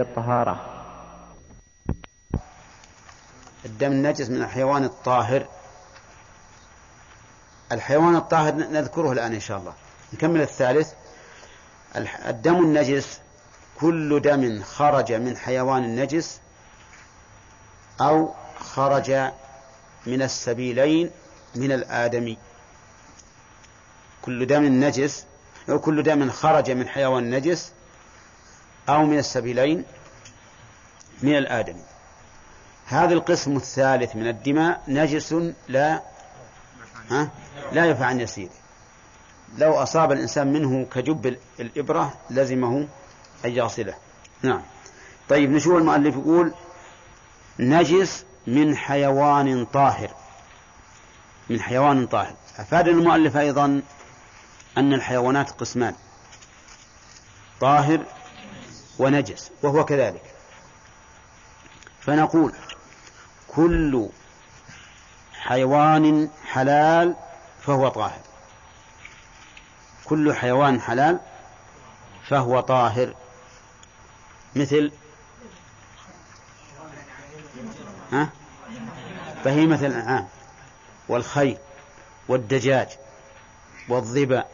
الطهارة. الدم النجس من الحيوان الطاهر. الحيوان الطاهر نذكره الآن إن شاء الله. نكمل الثالث. الدم النجس. كل دم خرج من حيوان نجس أو خرج من السبيلين من الآدمي. كل دم نجس أو كل دم خرج من حيوان نجس أو من السبيلين من الآدمي. هذا القسم الثالث من الدماء نجس لا ها؟ لا ينفع عن يسيره لو أصاب الإنسان منه كجب الإبرة لزمه أن يغسله. نعم. طيب نشوف المؤلف يقول نجس من حيوان طاهر. من حيوان طاهر. أفاد المؤلف أيضا أن الحيوانات قسمان. طاهر ونجس. وهو كذلك. فنقول كل حيوان حلال فهو طاهر. كل حيوان حلال فهو طاهر. مثل ها؟ بهيمة الأنعام والخيل والدجاج والظبا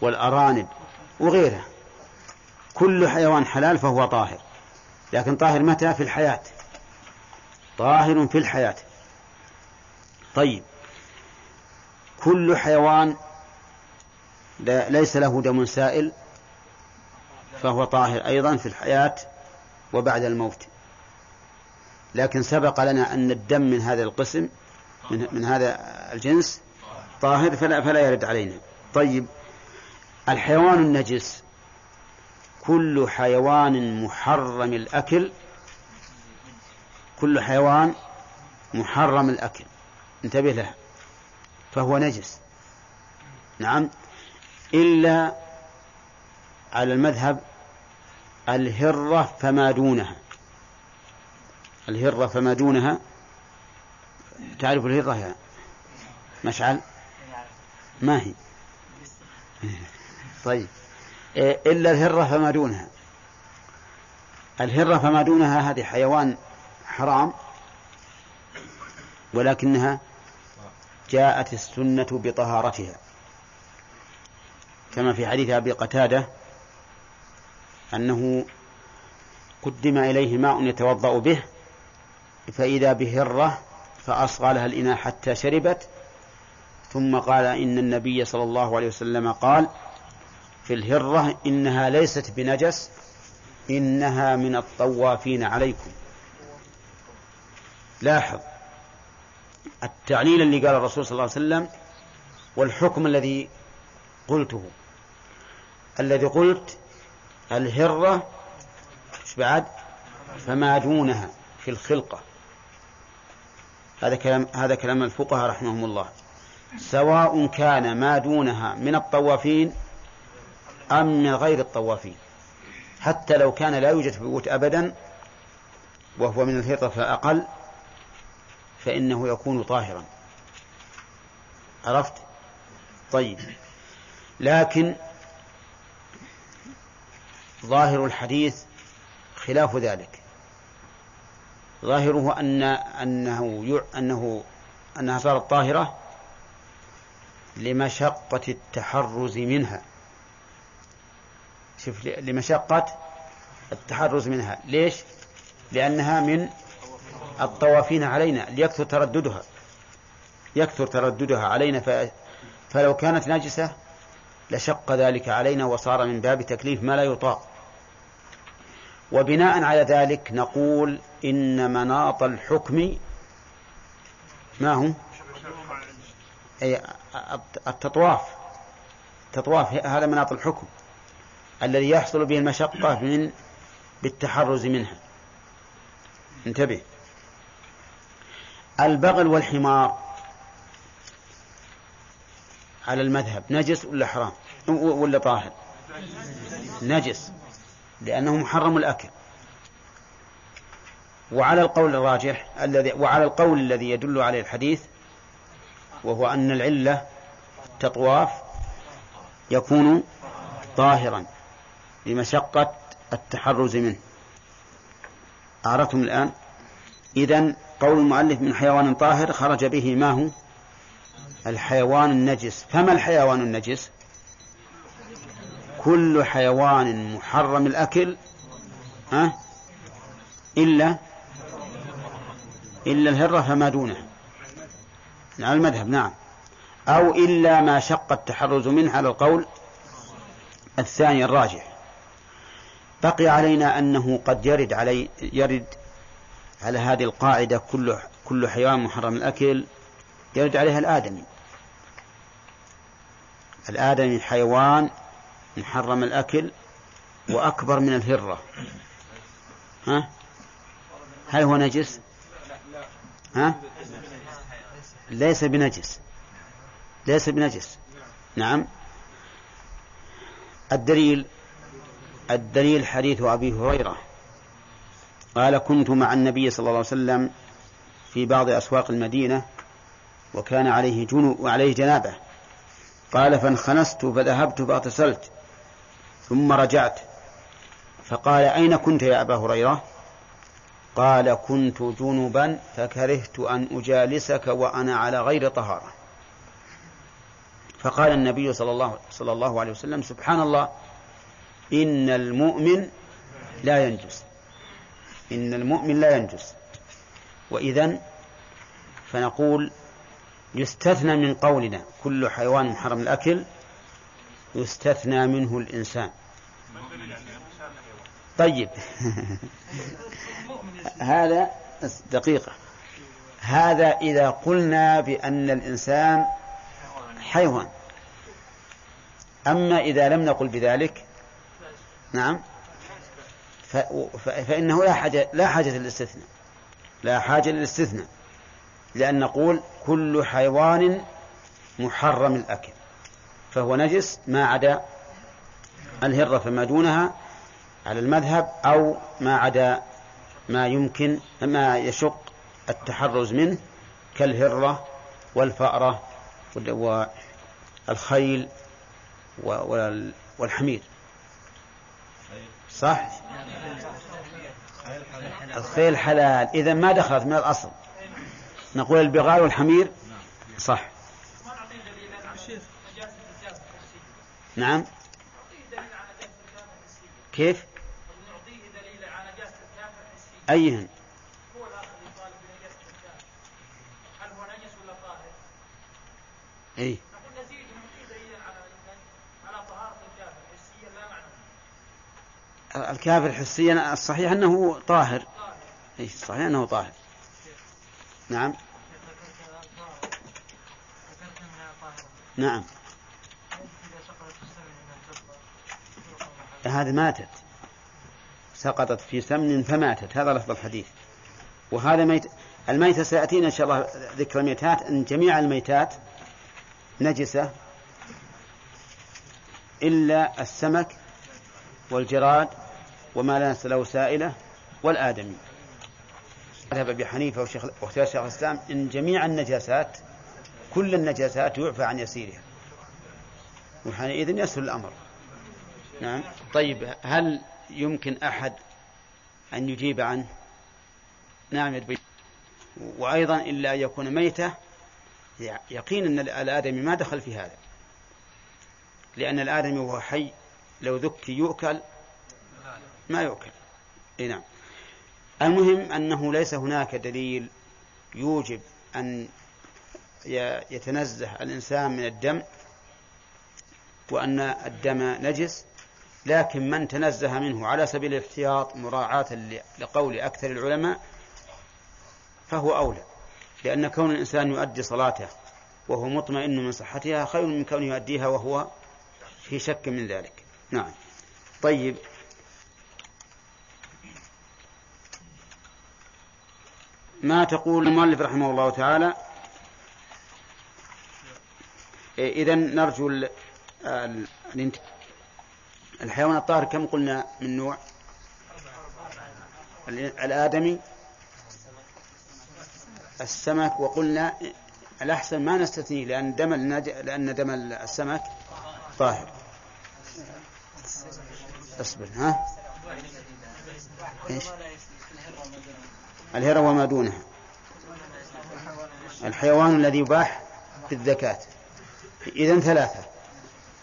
والأرانب وغيرها. كل حيوان حلال فهو طاهر. لكن طاهر متى؟ في الحياة. طاهر في الحياة. طيب. كل حيوان ليس له دم سائل فهو طاهر أيضا في الحياة وبعد الموت. لكن سبق لنا أن الدم من هذا القسم من, من هذا الجنس طاهر فلا, فلا يرد علينا. طيب. الحيوان النجس كل حيوان محرم الأكل كل حيوان محرم الأكل. انتبه له فهو نجس. نعم. إلا على المذهب الهرة فما دونها. الهرة فما دونها. تعرف الهرة يا مشعل؟ ما هي؟ طيب. إلا الهرة فما دونها. الهرة فما دونها هذه حيوان حرام ولكنها جاءت السنة بطهارتها. كما في حديث أبي قتادة أنه قدم إليه ماء يتوضأ به فإذا بهرة فأصغى لها الإناء حتى شربت ثم قال إن النبي صلى الله عليه وسلم قال في الهرة إنها ليست بنجس إنها من الطوافين عليكم. لاحظ التعليل اللي قال الرسول صلى الله عليه وسلم والحكم الذي قلته. الذي قلت الهرة بعد؟ فما دونها في الخلقة. هذا كلام هذا كلام الفقهاء رحمهم الله. سواء كان ما دونها من الطوافين أم من غير الطوافين. حتى لو كان لا يوجد في أبدا وهو من الهرة فأقل فإنه يكون طاهرا. عرفت؟ طيب. لكن ظاهر الحديث خلاف ذلك. ظاهره أن أنه أنه أنها صارت طاهرة لمشقة التحرز منها. شوف لمشقة التحرز منها. ليش؟ لأنها من الطوافين علينا ليكثر ترددها. يكثر ترددها علينا ف... فلو كانت نجسة لشق ذلك علينا وصار من باب تكليف ما لا يطاق. وبناء على ذلك نقول إن مناط الحكم ما هو أي التطواف. التطواف هذا مناط الحكم. الذي يحصل به المشقة من بالتحرز منها. انتبه. البغل والحمار على المذهب نجس ولا حرام؟ ولا طاهر؟ نجس لأنه محرم الأكل. وعلى القول الراجح الذي وعلى القول الذي يدل عليه الحديث وهو أن العلة التطواف يكون طاهرا. لمشقة التحرز منه. أعرفتم الآن؟ إذا قول المؤلف من حيوان طاهر خرج به ما هو؟ الحيوان النجس. فما الحيوان النجس؟ كل حيوان محرم الأكل ها؟ إلا إلا الهرة فما دونه. على المذهب نعم. أو إلا ما شق التحرز منه على القول الثاني الراجح. بقي علينا أنه قد يرد علي يرد على هذه القاعدة كل كل حيوان محرم الأكل يرد عليها الآدمي. الآدمي حيوان محرم الأكل وأكبر من الهرة. ها؟ هل هو نجس؟ ها؟ ليس بنجس. ليس بنجس. نعم. الدليل الدليل حديث أبي هريرة. قال كنت مع النبي صلى الله عليه وسلم في بعض أسواق المدينة وكان عليه جنو وعليه جنابة. قال فانخنست فذهبت فاغتسلت ثم رجعت. فقال أين كنت يا أبا هريرة؟ قال كنت جنبا فكرهت أن أجالسك وأنا على غير طهارة. فقال النبي صلى الله, صلى الله عليه وسلم سبحان الله إن المؤمن لا ينجس. إن المؤمن لا ينجس. وإذا فنقول يستثنى من قولنا كل حيوان محرم الأكل يستثنى منه الإنسان. طيب. هذا دقيقة. هذا إذا قلنا بأن الإنسان حيوان. أما إذا لم نقل بذلك نعم. فإنه لا حاجة لا حاجة للاستثناء. لا حاجة للاستثناء. لأن نقول كل حيوان محرم الأكل. فهو نجس ما عدا الهرة فما دونها على المذهب أو ما عدا ما يمكن ما يشق التحرز منه كالهرة والفأرة والخيل والحمير. صح؟ الخيل حلال. إذا ما دخلت من الأصل. نقول البغال والحمير؟ صح. نعم. كيف؟ أيهن. هو الأخ يطالب بنجاسة الكافر هل هو نجس ولا طاهر؟ أي نقول نزيد نعطيه دليلا على على طهارة الكافر حسيا لا معنويا الكافر حسيا الصحيح أنه طاهر. أي صحيح أنه طاهر. نعم. نعم. هذه ماتت. سقطت في سمن فماتت. هذا لفظ الحديث. وهذا ميت الميتة سيأتينا إن شاء الله ذكر الميتات. أن جميع الميتات نجسة إلا السمك والجراد وما لا له سائلة والآدمي. ذهب أبي حنيفة واختيار شيخ الإسلام إن جميع النجاسات كل النجاسات يعفى عن يسيرها. وحينئذ يسهل الأمر. نعم. طيب هل يمكن أحد أن يجيب عنه؟ نعم وأيضا إلا أن يكون ميتة يقين أن الآدمي ما دخل في هذا. لأن الآدمي وهو حي لو ذك يؤكل ما يؤكل إيه نعم. المهم أنه ليس هناك دليل يوجب أن يتنزه الإنسان من الدم وأن الدم نجس لكن من تنزه منه على سبيل الاحتياط مراعاة لقول أكثر العلماء فهو أولى. لأن كون الإنسان يؤدي صلاته وهو مطمئن من صحتها خير من كونه يؤديها وهو في شك من ذلك. نعم. طيب. ما تقول المؤلف رحمه الله تعالى؟ إذا نرجو الحيوان الطاهر كم قلنا من نوع؟ الآدمي السمك وقلنا الأحسن ما نستثنيه لأن دم. لأن دم السمك طاهر. أصبر ها؟ إيش؟ الهرة وما دونها الحيوان الذي يباح بالذكاة إذن ثلاثة.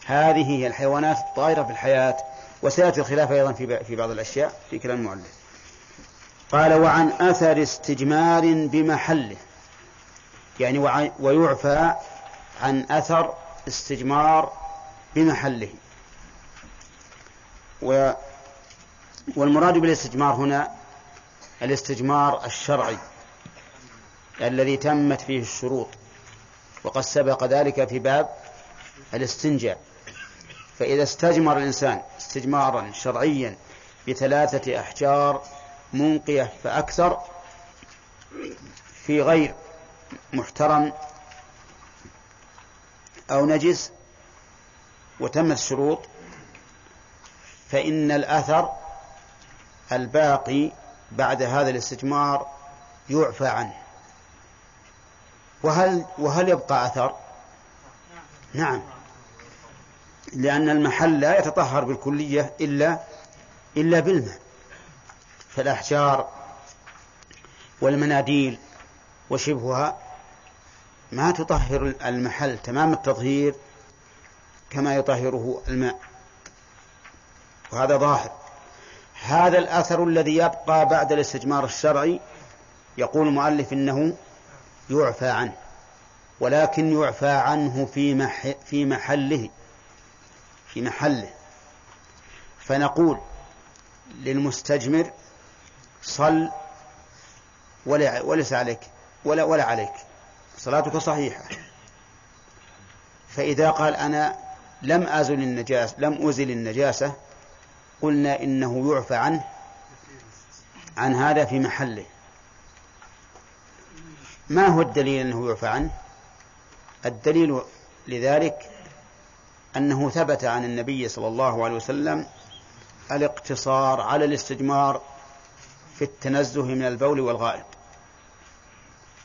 هذه هي الحيوانات الطائرة في الحياة وسيأتي الخلاف أيضا في بعض الأشياء في كلام المؤلف. قال وعن أثر استجمار بمحله. يعني ويعفى عن أثر استجمار بمحله. و والمراد بالاستجمار هنا الاستجمار الشرعي الذي تمت فيه الشروط وقد سبق ذلك في باب الاستنجاء. فإذا استجمر الإنسان استجمارا شرعيا بثلاثة أحجار منقية فأكثر في غير محترم أو نجس وتمت الشروط فإن الأثر الباقي بعد هذا الاستجمار يعفى عنه. وهل وهل يبقى أثر؟ نعم. لأن المحل لا يتطهر بالكلية إلا إلا بالماء. فالأحجار والمناديل وشبهها ما تطهر المحل تمام التطهير كما يطهره الماء. وهذا ظاهر. هذا الأثر الذي يبقى بعد الاستجمار الشرعي يقول المؤلف إنه يعفى عنه ولكن يعفى عنه في مح في محله في محله. فنقول للمستجمر صل ولا وليس عليك ولا ولا عليك. صلاتك صحيحة. فإذا قال أنا لم أزل النجاسة لم أزل النجاسة قلنا إنه يعفى عنه عن هذا في محله. ما هو الدليل أنه يعفى عنه؟ الدليل لذلك أنه ثبت عن النبي صلى الله عليه وسلم الاقتصار على الاستجمار في التنزه من البول والغائط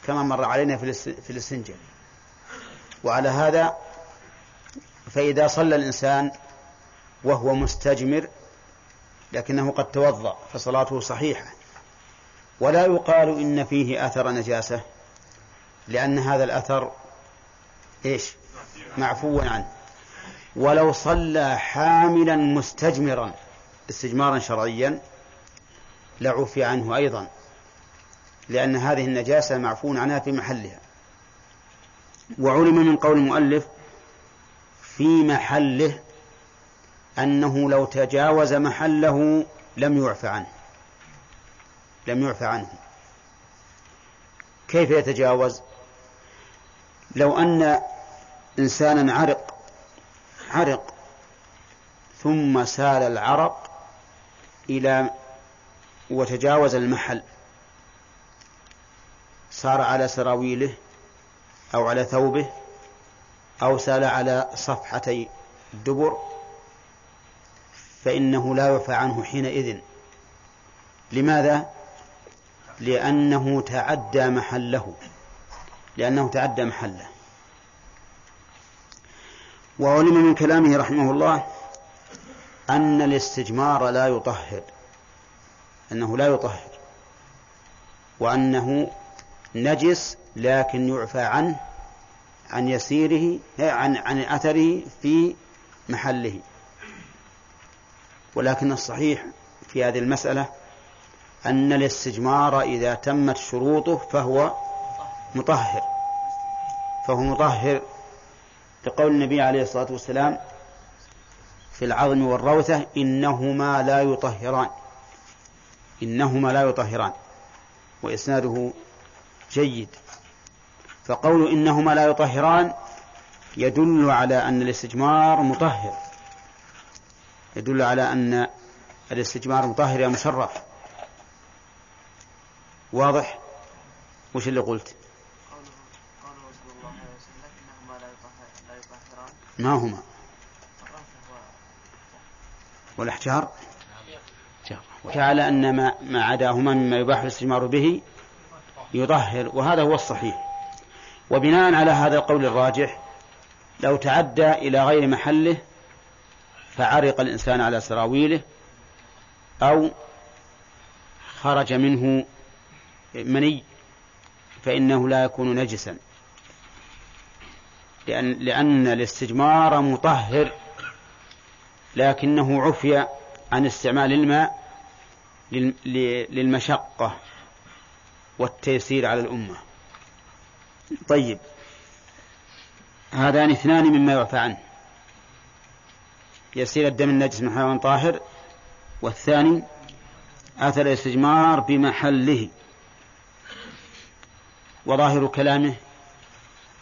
كما مر علينا في الاستنجاء وعلى هذا فإذا صلى الإنسان وهو مستجمر لكنه قد توضأ فصلاته صحيحة. ولا يقال إن فيه أثر نجاسة لأن هذا الأثر إيش؟ معفو عنه. ولو صلى حاملا مستجمرا استجمارا شرعيا لعفي عنه أيضا. لأن هذه النجاسة معفو عنها في محلها. وعلم من قول المؤلف في محله أنه لو تجاوز محله لم يعف عنه. لم يعف عنه. كيف يتجاوز؟ لو أن إنسانا عرق عرق ثم سال العرق إلى وتجاوز المحل. صار على سراويله أو على ثوبه أو سال على صفحتي الدبر فإنه لا يعفى عنه حينئذ. لماذا؟ لأنه تعدى محله. لأنه تعدى محله. وعلم من كلامه رحمه الله أن الاستجمار لا يطهر. أنه لا يطهر. وأنه نجس لكن يعفى عنه عن يسيره عن عن أثره في محله. ولكن الصحيح في هذه المسألة أن الاستجمار إذا تمت شروطه فهو مطهر. فهو مطهر. لقول النبي عليه الصلاة والسلام في العظم والروثة إنهما لا يطهران. إنهما لا يطهران. وإسناده جيد. فقول إنهما لا يطهران يدل على أن الاستجمار مطهر. يدل على أن الاستجمار مطهر يا مشرف. واضح؟ وش اللي قلت؟ ما هما؟ والأحجار وعلى أن ما, ما عداهما مما يباح الاستجمار به يطهر وهذا هو الصحيح. وبناء على هذا القول الراجح لو تعدى إلى غير محله فعرق الإنسان على سراويله أو خرج منه مني فإنه لا يكون نجسا. لأن, لأن الاستجمار مطهر لكنه عفي عن استعمال الماء للمشقة والتيسير على الأمة. طيب هذان اثنان مما يعفى عنه. يسير الدم النجس من حيوان طاهر. والثاني أثر الاستجمار بمحله. وظاهر كلامه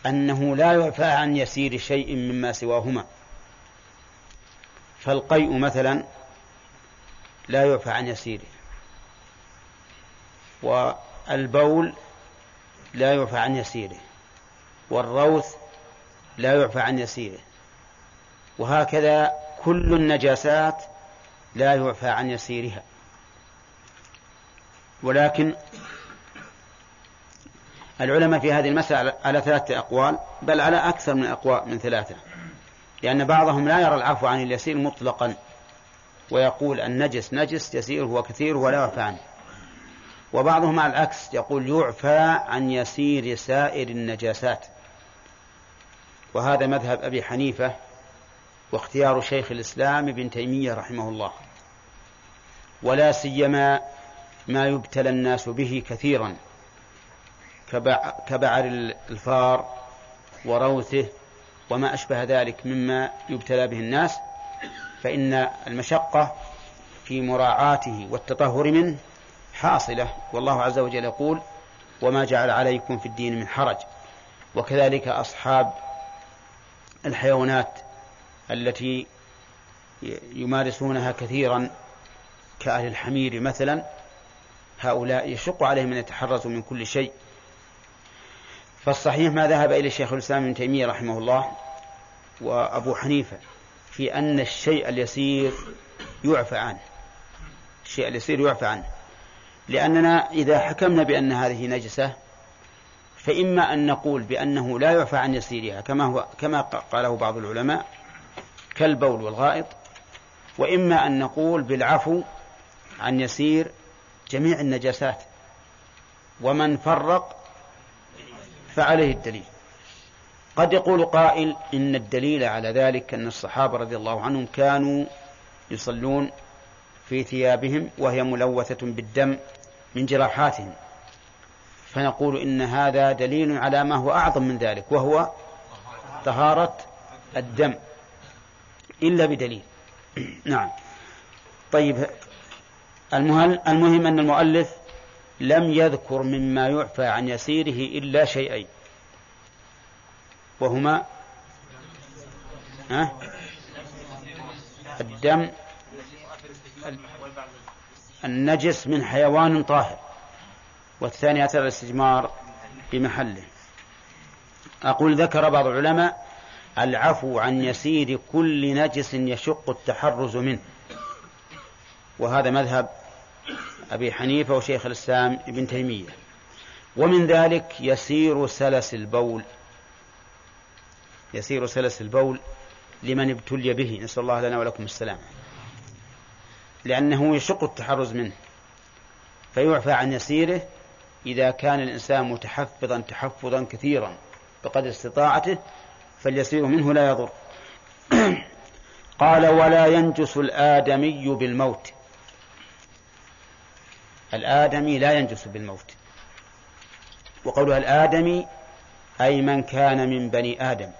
أنه لا يعفى عن يسير شيء مما سواهما. فالقيء مثلا لا يعفى عن يسيره. والبول لا يعفى عن يسيره. والروث لا يعفى عن يسيره. وهكذا كل النجاسات لا يعفى عن يسيرها. ولكن العلماء في هذه المسألة على ثلاثة أقوال بل على أكثر من أقوال من ثلاثة. لأن بعضهم لا يرى العفو عن اليسير مطلقا ويقول النجس نجس يسيره وكثيره ولا يعفى عنه. وبعضهم على العكس يقول يعفى عن يسير سائر النجاسات. وهذا مذهب أبي حنيفة واختيار شيخ الإسلام ابن تيمية رحمه الله. ولا سيما ما يبتلى الناس به كثيرا كبعر الفار وروثه وما أشبه ذلك مما يبتلى به الناس فإن المشقة في مراعاته والتطهر منه حاصلة. والله عز وجل يقول وما جعل عليكم في الدين من حرج وكذلك أصحاب الحيوانات التي يمارسونها كثيرا كأهل الحمير مثلا هؤلاء يشق عليهم أن يتحرزوا من كل شيء. فالصحيح ما ذهب إلى شيخ الإسلام ابن تيمية رحمه الله وأبو حنيفة في أن الشيء اليسير يعفى عنه. الشيء اليسير يعفى عنه. لأننا إذا حكمنا بأن هذه نجسة فإما أن نقول بأنه لا يعفى عن يسيرها كما هو كما قاله بعض العلماء كالبول والغائط وإما أن نقول بالعفو عن يسير جميع النجاسات ومن فرق فعليه الدليل. قد يقول قائل إن الدليل على ذلك أن الصحابة رضي الله عنهم كانوا يصلون في ثيابهم وهي ملوثة بالدم من جراحاتهم. فنقول إن هذا دليل على ما هو أعظم من ذلك وهو طهارة الدم. إلا بدليل. نعم. طيب المهم, المهم أن المؤلف لم يذكر مما يعفى عن يسيره إلا شيئين. وهما ها؟ الدم النجس من حيوان طاهر. والثاني أثر الاستجمار بمحله. أقول ذكر بعض العلماء العفو عن يسير كل نجس يشق التحرز منه. وهذا مذهب أبي حنيفة وشيخ الإسلام ابن تيمية. ومن ذلك يسير سلس البول. يسير سلس البول لمن ابتلي به. نسأل الله لنا ولكم السلام. لأنه يشق التحرز منه. فيعفى عن يسيره إذا كان الإنسان متحفظا تحفظا كثيرا بقدر استطاعته فاليسير منه لا يضر. قال ولا ينجس الآدمي بالموت. الآدمي لا ينجس بالموت. وقولها الآدمي أي من كان من بني آدم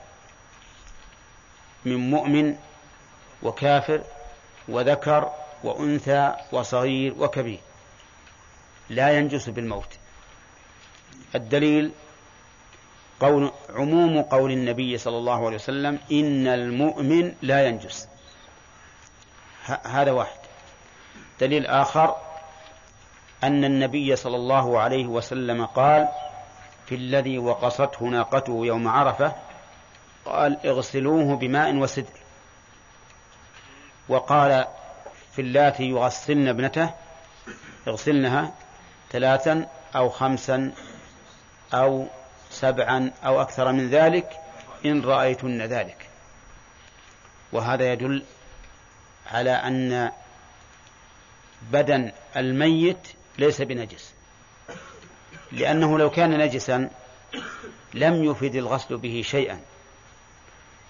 من مؤمن وكافر وذكر وأنثى وصغير وكبير. لا ينجس بالموت. الدليل قول عموم قول النبي صلى الله عليه وسلم إن المؤمن لا ينجس. هذا واحد. دليل آخر أن النبي صلى الله عليه وسلم قال في الذي وقصته ناقته يوم عرفة قال اغسلوه بماء وسدر وقال في اللاتي يغسلن ابنته اغسلنها ثلاثا أو خمسا أو سبعا أو أكثر من ذلك إن رأيتن ذلك. وهذا يدل على أن بدن الميت ليس بنجس. لأنه لو كان نجسا لم يفد الغسل به شيئا.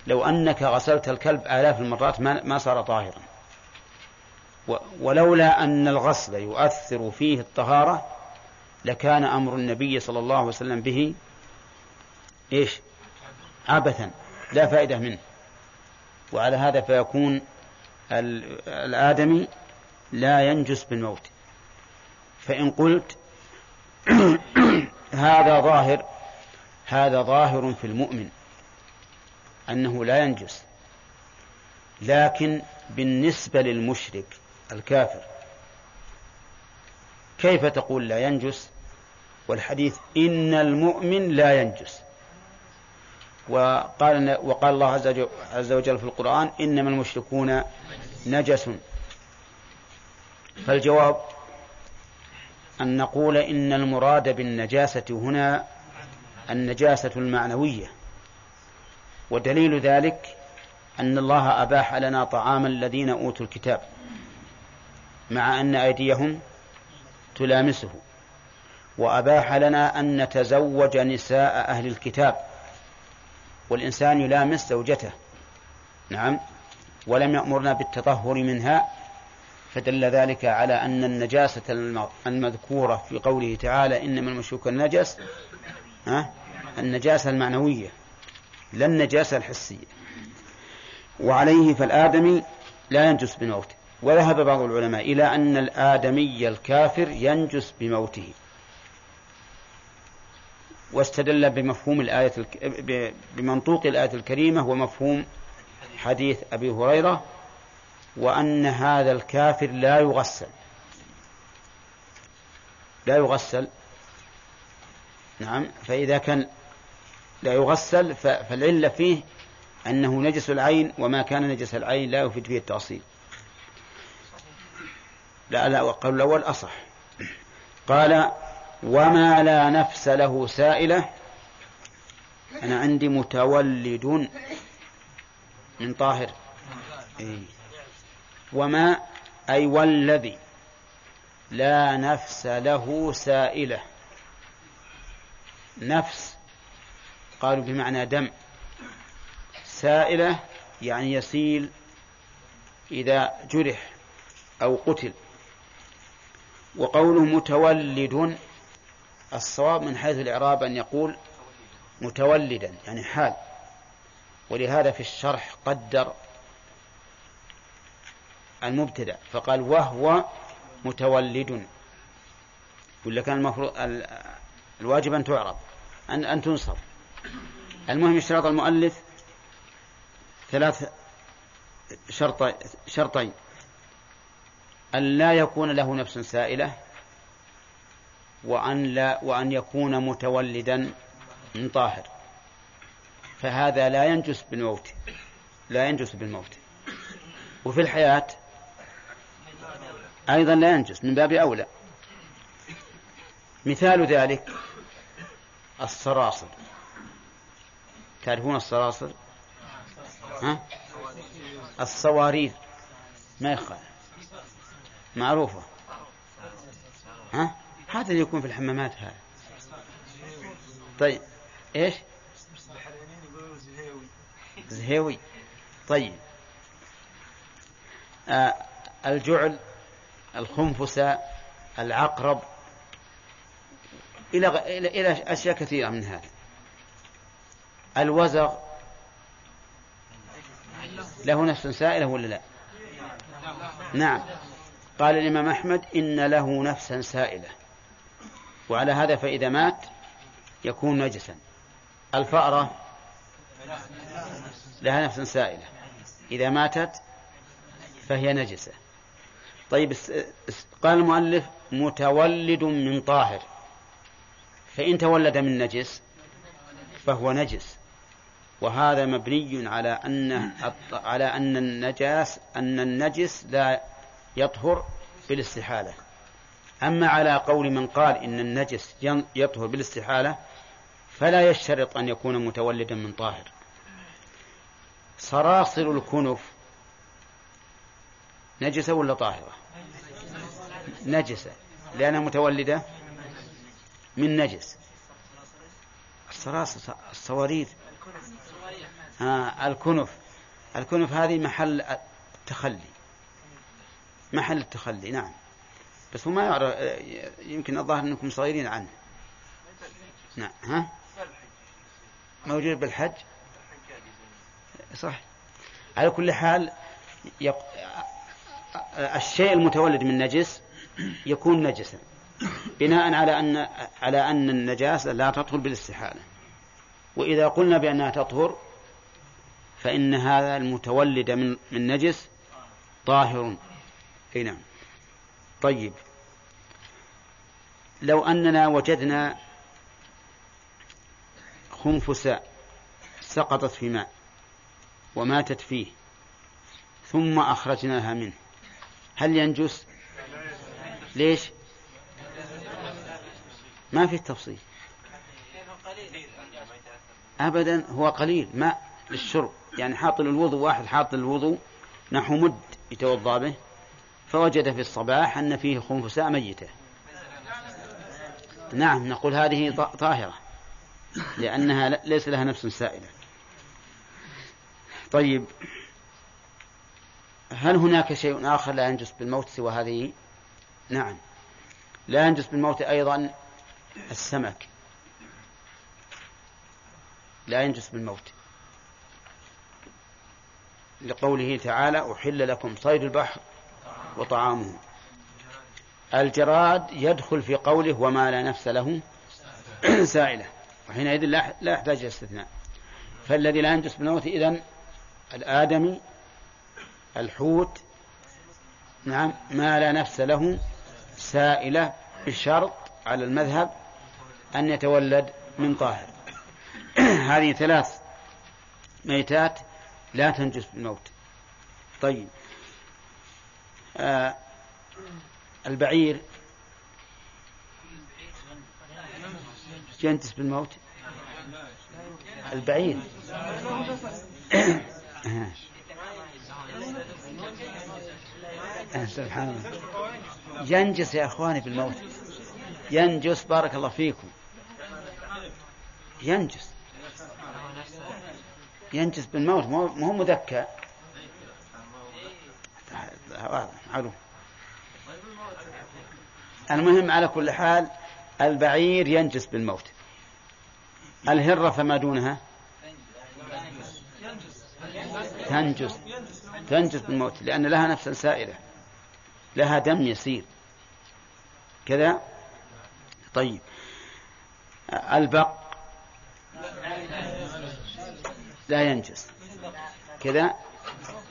لو أنك غسلت الكلب آلاف المرات ما صار طاهرا. ولولا أن الغسل يؤثر فيه الطهارة لكان أمر النبي صلى الله عليه وسلم به إيش؟ عبثا. لا فائدة منه. وعلى هذا فيكون الآدمي لا ينجس بالموت. فإن قلت هذا ظاهر هذا ظاهر في المؤمن أنه لا ينجس. لكن بالنسبة للمشرك الكافر كيف تقول لا ينجس؟ والحديث إن المؤمن لا ينجس. وقال وقال الله عز وجل في القرآن إنما المشركون نجس. فالجواب أن نقول إن المراد بالنجاسة هنا النجاسة المعنوية. ودليل ذلك أن الله أباح لنا طعام الذين أوتوا الكتاب مع أن أيديهم تلامسه وأباح لنا أن نتزوج نساء أهل الكتاب. والإنسان يلامس زوجته. نعم. ولم يأمرنا بالتطهر منها فدل ذلك على أن النجاسة المذكورة في قوله تعالى إنما المشرك النجس ها؟ النجاسة المعنوية لا النجاسة الحسية. وعليه فالآدمي لا ينجس بموته. وذهب بعض العلماء إلى أن الآدمي الكافر ينجس بموته. واستدل بمفهوم الآية بمنطوق الآية الكريمة ومفهوم حديث أبي هريرة وأن هذا الكافر لا يغسل. لا يغسل. نعم فإذا كان لا يغسل فالعلة فيه أنه نجس العين وما كان نجس العين لا يفيد فيه التأصيل. لا لا وقال الأول أصح. قال وما لا نفس له سائلة. أنا عندي متولد من طاهر. إيه. وما أي والذي لا نفس له سائلة. نفس قالوا بمعنى دم. سائلة يعني يسيل إذا جرح أو قتل. وقوله متولد الصواب من حيث الإعراب أن يقول متولدا يعني حال. ولهذا في الشرح قدر المبتدأ فقال وهو متولد. ولا كان المفروض الواجب أن تعرب أن أن تنصب. المهم اشتراط المؤلف ثلاث شرط شرطين. أن لا يكون له نفس سائلة وأن لا وأن يكون متولدا من طاهر. فهذا لا ينجس بالموت. لا ينجس بالموت. وفي الحياة أيضا لا ينجس من باب أولى. مثال ذلك الصراصر تعرفون الصراصر ها؟ الصوارير ما يخالف. معروفة. ها؟ هذا اللي يكون في الحمامات هذا. طيب إيش؟ زهيوي طيب. آه الجعل الخنفسة العقرب إلى إلى أشياء كثيرة من هذا. الوزغ له نفس سائلة ولا لا؟ نعم. قال الإمام أحمد إن له نفسا سائلة. وعلى هذا فإذا مات يكون نجسا. الفأرة لها نفس سائلة. إذا ماتت فهي نجسة. طيب قال المؤلف متولد من طاهر. فإن تولد من نجس فهو نجس. وهذا مبني على أن على أن النجاس أن النجس لا يطهر بالاستحالة أما على قول من قال إن النجس يطهر بالاستحالة فلا يشترط أن يكون متولدا من طاهر. صراصر الكنف نجسة ولا طاهرة؟ نجسة. لأنها متولدة من نجس. الصراص الصوارير آه الكنف. الكنف هذه محل التخلي. محل التخلي نعم. بس هو ما يعرف يمكن الظاهر أنكم صغيرين عنه. نعم ها؟ موجود بالحج؟ صح. على كل حال يق... الشيء المتولد من نجس يكون نجسا بناء على أن على أن النجاسة لا تطهر بالاستحالة. وإذا قلنا بأنها تطهر فإن هذا المتولد من من نجس طاهر. أي نعم. طيب. لو أننا وجدنا خنفساء سقطت في ماء وماتت فيه ثم أخرجناها منه هل ينجس؟ ليش؟ ما في تفصيل أبدا هو قليل ماء للشرب يعني حاط الوضوء واحد حاط الوضوء نحو مد يتوضأ به. فوجد في الصباح أن فيه خنفساء ميتة. نعم نقول هذه طاهرة لأنها ليس لها نفس سائلة طيب هل هناك شيء آخر لا ينجس بالموت سوى هذه؟ نعم. لا ينجس بالموت أيضا السمك. لا ينجس بالموت. لقوله تعالى أحل لكم صيد البحر وطعامه. الجراد يدخل في قوله وما لا نفس له سائلة. وحينئذ لا يحتاج إلى استثناء. فالذي لا ينجس بالموت إذن الآدمي الحوت نعم ما لا نفس له سائلة بشرط على المذهب أن يتولد من طاهر. هذه ثلاث ميتات لا تنجس بالموت. طيب. البعير. ينجس بالموت البعير. سبحان الله. ينجس يا إخواني بالموت ينجس بارك الله فيكم. ينجس. ينجس بالموت مو مذكى معلوم المهم على كل حال البعير ينجس بالموت. الهرة فما دونها؟ تنجس. تنجس بالموت لأن لها نفسا سائلة. لها دم يسير. كذا؟ طيب. البق لا ينجس. كذا؟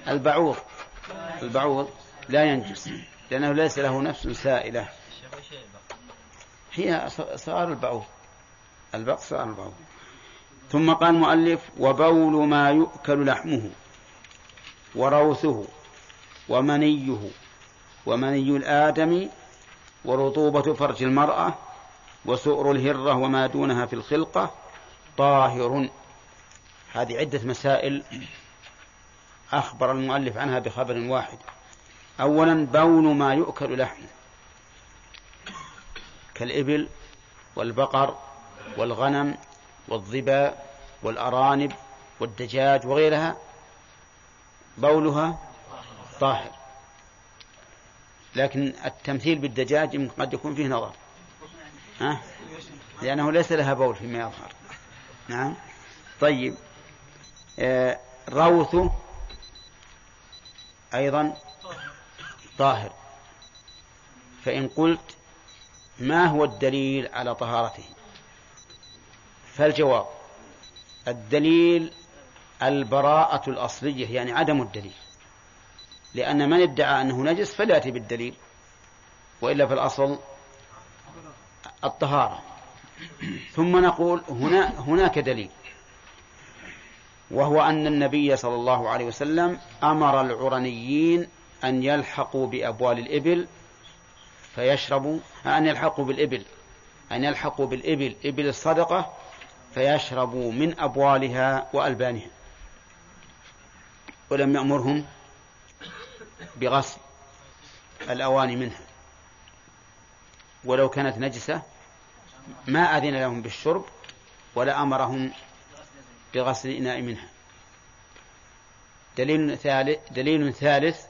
البعوض. البعوض لا ينجس لأنه ليس له نفس سائلة. هي صغار البعوض. البق صغار البعوض. ثم قال المؤلف وبول ما يؤكل لحمه وروثه ومنيه ومني الآدم ورطوبة فرج المرأة وسؤر الهرة وما دونها في الخلقة طاهر. هذه عدة مسائل أخبر المؤلف عنها بخبر واحد. أولا بول ما يؤكل لحمه كالإبل والبقر والغنم والظباء والأرانب والدجاج وغيرها بولها طاهر. لكن التمثيل بالدجاج قد يكون فيه نظر. ها؟ لأنه ليس لها بول فيما يظهر. نعم. طيب. آه روثه أيضا طاهر. فإن قلت ما هو الدليل على طهارته؟ فالجواب الدليل البراءة الأصلية يعني عدم الدليل. لأن من ادعى أنه نجس فليأتي بالدليل وإلا في الأصل الطهارة. ثم نقول هنا هناك دليل. وهو أن النبي صلى الله عليه وسلم أمر العرنيين أن يلحقوا بأبوال الإبل فيشربوا أن يلحقوا بالإبل أن يلحقوا بالإبل إبل الصدقة فيشربوا من أبوالها وألبانها. ولم يأمرهم بغسل الأواني منها. ولو كانت نجسة ما أذن لهم بالشرب ولا أمرهم بغسل الإناء منها. دليل ثالث, دليل ثالث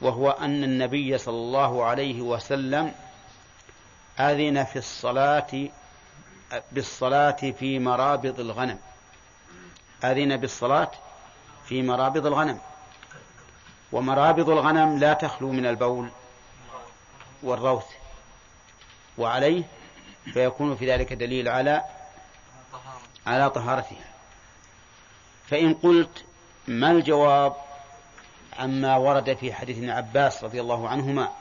وهو أن النبي صلى الله عليه وسلم أذن في الصلاة بالصلاة في مرابض الغنم. أذن بالصلاة في مرابض الغنم. ومرابض الغنم لا تخلو من البول والروث. وعليه فيكون في ذلك دليل على على طهارتها. فإن قلت ما الجواب عما ورد في حديث ابن عباس رضي الله عنهما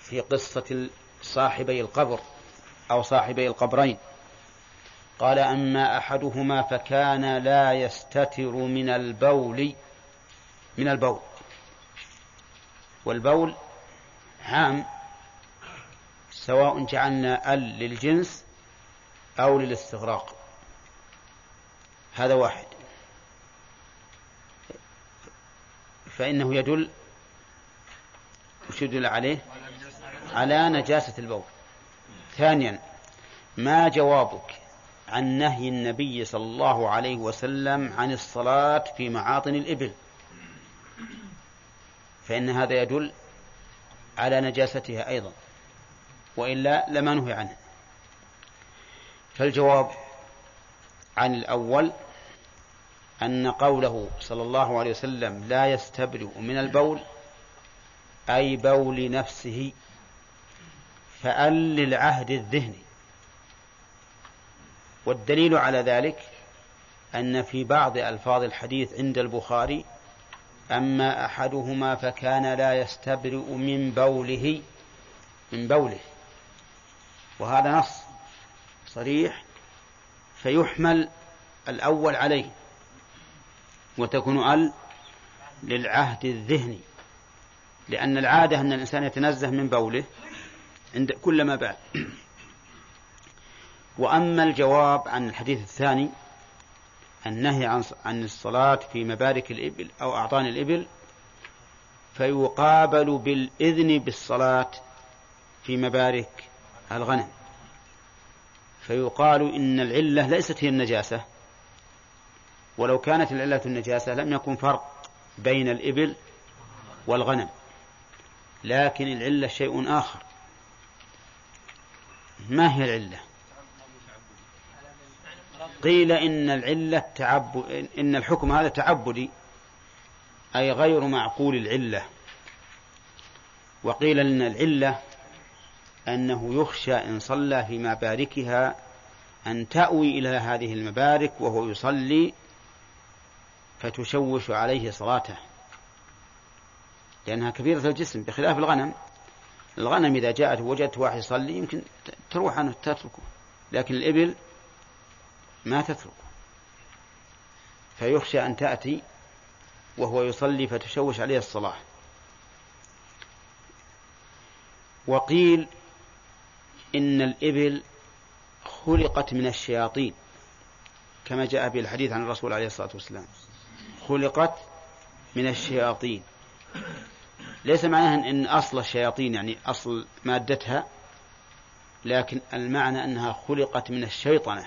في قصة صاحبي القبر أو صاحبي القبرين؟ قال أما أحدهما فكان لا يستتر من البول من البول. والبول عام سواء جعلنا أل للجنس أو للاستغراق. هذا واحد. فإنه يدل وش يدل عليه؟ على نجاسة البول. ثانيا ما جوابك عن نهي النبي صلى الله عليه وسلم عن الصلاة في معاطن الإبل؟ فإن هذا يدل على نجاستها أيضا وإلا لما نهي عنه. فالجواب عن الأول أن قوله صلى الله عليه وسلم لا يستبرئ من البول أي بول نفسه فأل للعهد الذهني والدليل على ذلك أن في بعض ألفاظ الحديث عند البخاري أما أحدهما فكان لا يستبرئ من بوله من بوله. وهذا نص صريح فيحمل الأول عليه. وتكون ال للعهد الذهني. لأن العادة أن الإنسان يتنزه من بوله عند كل ما بعد. وأما الجواب عن الحديث الثاني النهي عن عن الصلاة في مبارك الإبل أو أعطان الإبل فيقابل بالإذن بالصلاة في مبارك الغنم. فيقال إن العلة ليست هي النجاسة. ولو كانت العلة النجاسة لم يكن فرق بين الإبل والغنم. لكن العلة شيء آخر. ما هي العلة؟ قيل إن العلة تعب إن الحكم هذا تعبدي أي غير معقول العلة. وقيل إن العلة أنه يخشى إن صلى في مباركها أن تأوي إلى هذه المبارك وهو يصلي فتشوش عليه صلاته. لأنها كبيرة الجسم بخلاف الغنم. الغنم إذا جاءت وجدت واحد يصلي يمكن تروح عنه تتركه. لكن الإبل ما تترك فيخشى أن تأتي وهو يصلي فتشوش عليه الصلاة. وقيل إن الإبل خلقت من الشياطين كما جاء في الحديث عن الرسول عليه الصلاة والسلام. خلقت من الشياطين. ليس معناها أن أصل الشياطين يعني أصل مادتها لكن المعنى أنها خلقت من الشيطنة.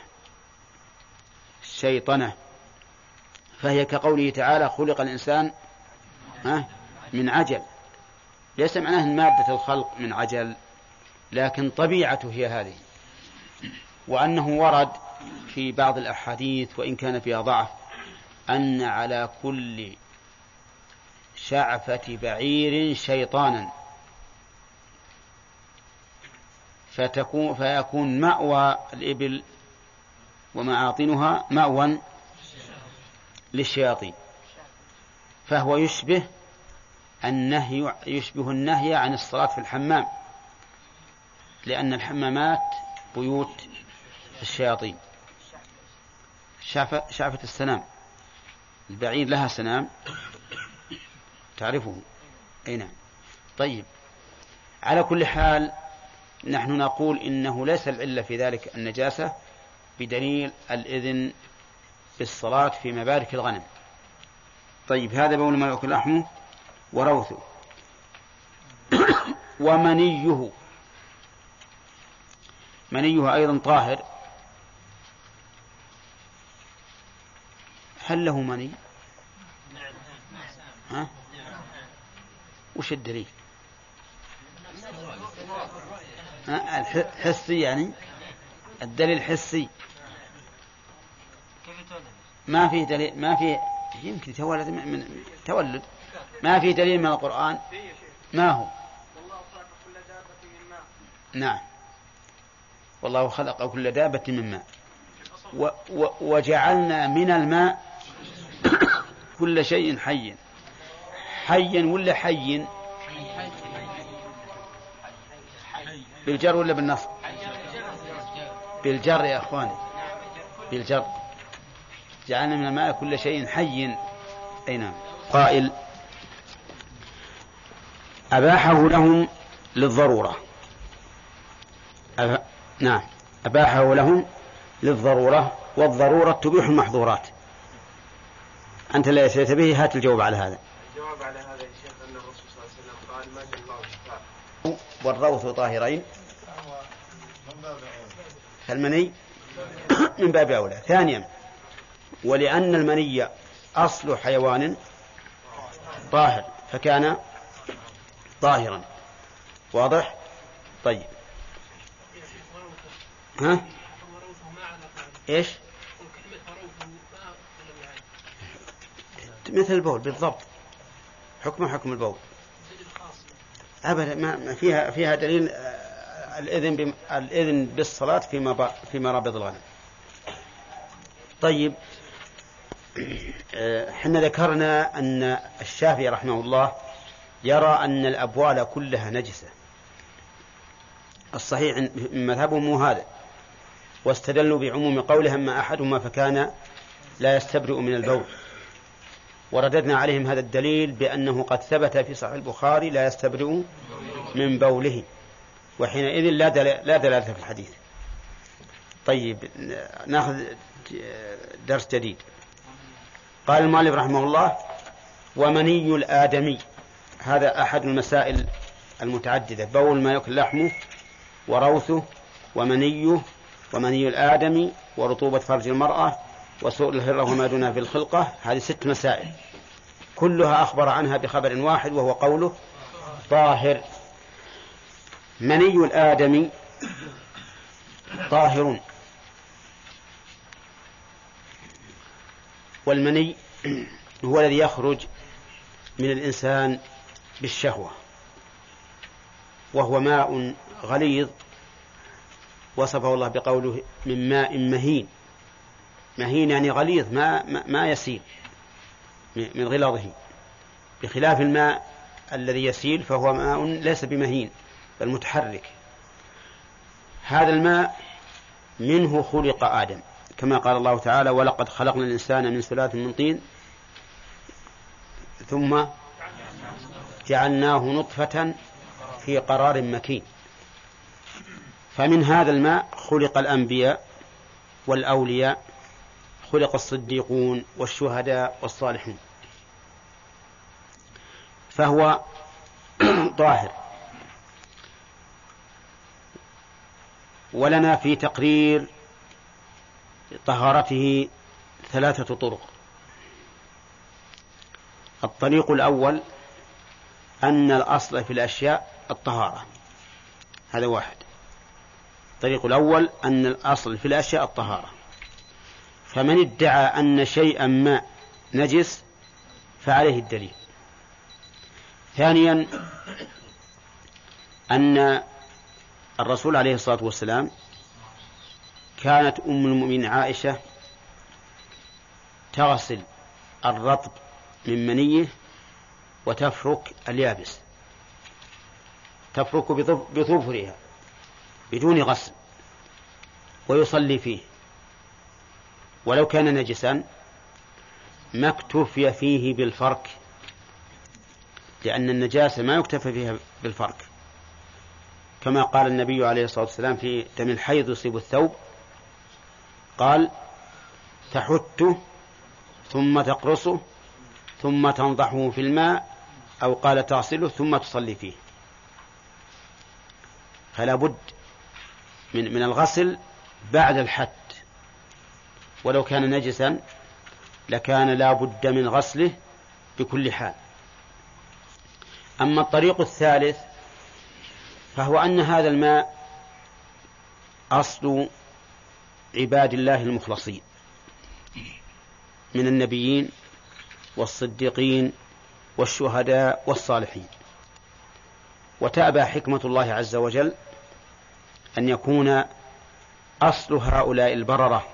شيطنة فهي كقوله تعالى خلق الإنسان من عجل. ليس معناه مادة الخلق من عجل لكن طبيعته هي هذه. وأنه ورد في بعض الأحاديث وإن كان فيها ضعف أن على كل شعفة بعير شيطانا فتكون فيكون مأوى الإبل ومعاطنها مأوى للشياطين. فهو يشبه النهي يشبه النهي عن الصلاة في الحمام لأن الحمامات بيوت الشياطين. شعفة, شعفة السنام البعير لها سنام. تعرفه. أي نعم. طيب. على كل حال نحن نقول إنه ليس العلة في ذلك النجاسة بدليل الإذن بالصلاة في مبارك الغنم. طيب هذا بول ما يأكل لحمه وروثه. منيها أيضا طاهر. هل له مني ها؟ وش الدليل؟ الحسي يعني؟ الدليل الحسي ما في دليل ما في يمكن يتولد من تولد. ما في دليل من القرآن. ما هو؟ نعم. والله خلق كل دابة من ماء. و و وجعلنا من الماء كل شيء حي. حيا ولا حي بالجر ولا بالنصب؟ بالجر يا إخواني. بالجر. جعلنا من الماء كل شيء حي. أي نعم. قائل. أباحه لهم للضرورة. أب... نعم. أباحه لهم للضرورة والضرورة تبيح المحظورات. أنت لا يسيت به هات الجواب على هذا. الجواب على هذا يا شيخ أن الرسول صلى الله عليه وسلم قال ما جل الله شفاء والروث طاهرين. فالمني من باب أولى. ثانيا ولأن المني أصل حيوان طاهر فكان طاهرا. واضح؟ طيب. ها؟ إيش؟ مثل البول بالضبط. حكم حكم البول. ابدا ما فيها فيها دليل آه، الإذن الإذن بالصلاة في في مرابض الغنم. طيب آه، حنا ذكرنا أن الشافعي رحمه الله يرى أن الأبوال كلها نجسة. الصحيح مذهبهم هذا. واستدلوا بعموم قولها أما أحدهما فكان لا يستبرئ من البول. ورددنا عليهم هذا الدليل بأنه قد ثبت في صحيح البخاري لا يستبرئ من بوله وحينئذ لا لا دلالة في الحديث. طيب ناخذ درس جديد. قال المؤلف رحمه الله ومني الآدمي. هذا أحد المسائل المتعددة. بول ما يأكل لحمه وروثه ومنيه ومني الآدم ورطوبة فرج المرأة وسوء الهرة وما دونها في الخلقة هذه ست مسائل. كلها أخبر عنها بخبر واحد وهو قوله طاهر. مني الآدم طاهر والمني هو الذي يخرج من الإنسان بالشهوة. وهو ماء غليظ. وصفه الله بقوله من ماء مهين. مهين يعني غليظ ما ما يسيل من غلاظه بخلاف الماء الذي يسيل فهو ماء ليس بمهين بل متحرك. هذا الماء منه خلق آدم. كما قال الله تعالى ولقد خلقنا الإنسان من سلالة من طين ثم جعلناه نطفة في قرار مكين. فمن هذا الماء خلق الأنبياء والأولياء خلق الصديقون والشهداء والصالحون فهو طاهر. ولنا في تقرير طهارته ثلاثة طرق. الطريق الأول أن الأصل في الأشياء الطهارة. هذا واحد. الطريق الأول أن الأصل في الأشياء الطهارة. فمن ادعى أن شيئا ما نجس فعليه الدليل. ثانيا أن الرسول عليه الصلاة والسلام كانت أم المؤمنين عائشة تغسل الرطب من منية وتفرك اليابس. تفرك بظفرها بدون غسل ويصلي فيه. ولو كان نجسا ما اكتفي فيه بالفرك لأن النجاسة ما يكتفى فيها بالفرك. كما قال النبي عليه الصلاة والسلام في دم الحيض يصيب الثوب قال تحته ثم تقرصه ثم تنضحه في الماء أو قال تغسله ثم تصلي فيه. فلا بد من من الغسل بعد الحد. ولو كان نجسا لكان لا بد من غسله بكل حال. أما الطريق الثالث فهو أن هذا الماء أصل عباد الله المخلصين من النبيين والصديقين والشهداء والصالحين. وتأبى حكمة الله عز وجل أن يكون أصل هؤلاء البررة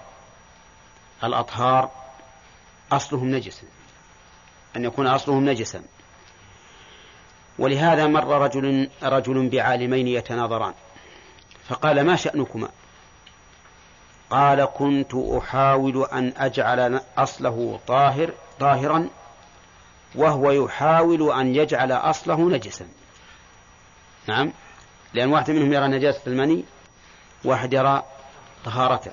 الأطهار أصلهم نجسا أن يكون أصلهم نجسا. ولهذا مر رجل رجل بعالمين يتناظران فقال ما شأنكما؟ قال كنت أحاول أن أجعل أصله طاهر طاهرا وهو يحاول أن يجعل أصله نجسا. نعم لأن واحد منهم يرى نجاسة المني واحد يرى طهارته.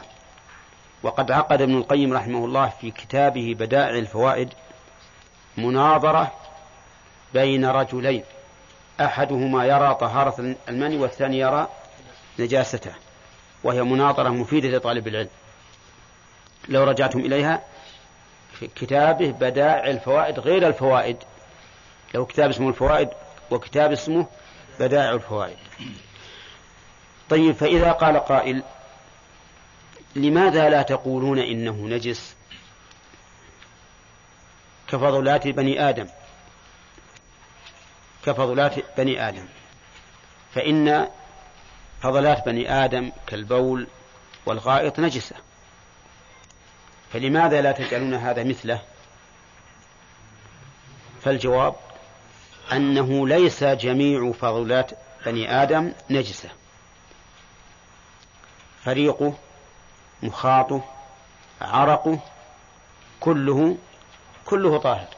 وقد عقد ابن القيم رحمه الله في كتابه بدائع الفوائد مناظرة بين رجلين. أحدهما يرى طهارة المني والثاني يرى نجاسته وهي مناظرة مفيدة لطالب العلم. لو رجعتم إليها في كتابه بدائع الفوائد غير الفوائد. لو كتاب اسمه الفوائد وكتاب اسمه بدائع الفوائد. طيب فإذا قال قائل لماذا لا تقولون إنه نجس؟ كفضلات بني آدم. كفضلات بني آدم. فإن فضلات بني آدم كالبول والغائط نجسة. فلماذا لا تجعلون هذا مثله؟ فالجواب أنه ليس جميع فضلات بني آدم نجسة. فريقه مخاطه عرقه كله كله طاهر.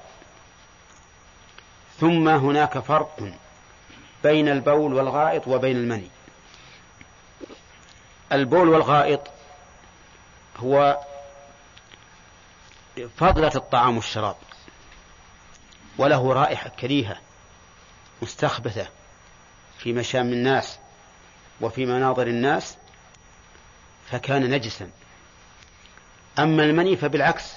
ثم هناك فرق بين البول والغائط وبين المني. البول والغائط هو فضلة الطعام والشراب وله رائحة كريهة مستخبثة في مشام الناس وفي مناظر الناس فكان نجسا. أما المني فبالعكس.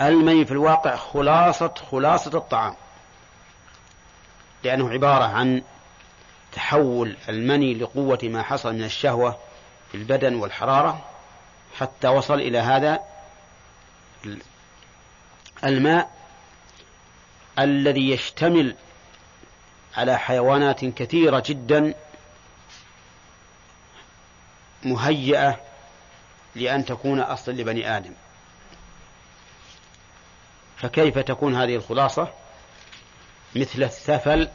المني في الواقع خلاصة خلاصة الطعام. لأنه عبارة عن تحول المني لقوة ما حصل من الشهوة في البدن والحرارة حتى وصل إلى هذا الماء الذي يشتمل على حيوانات كثيرة جدا مهيئة لأن تكون أصلا لبني آدم. فكيف تكون هذه الخلاصة؟ مثل الثفل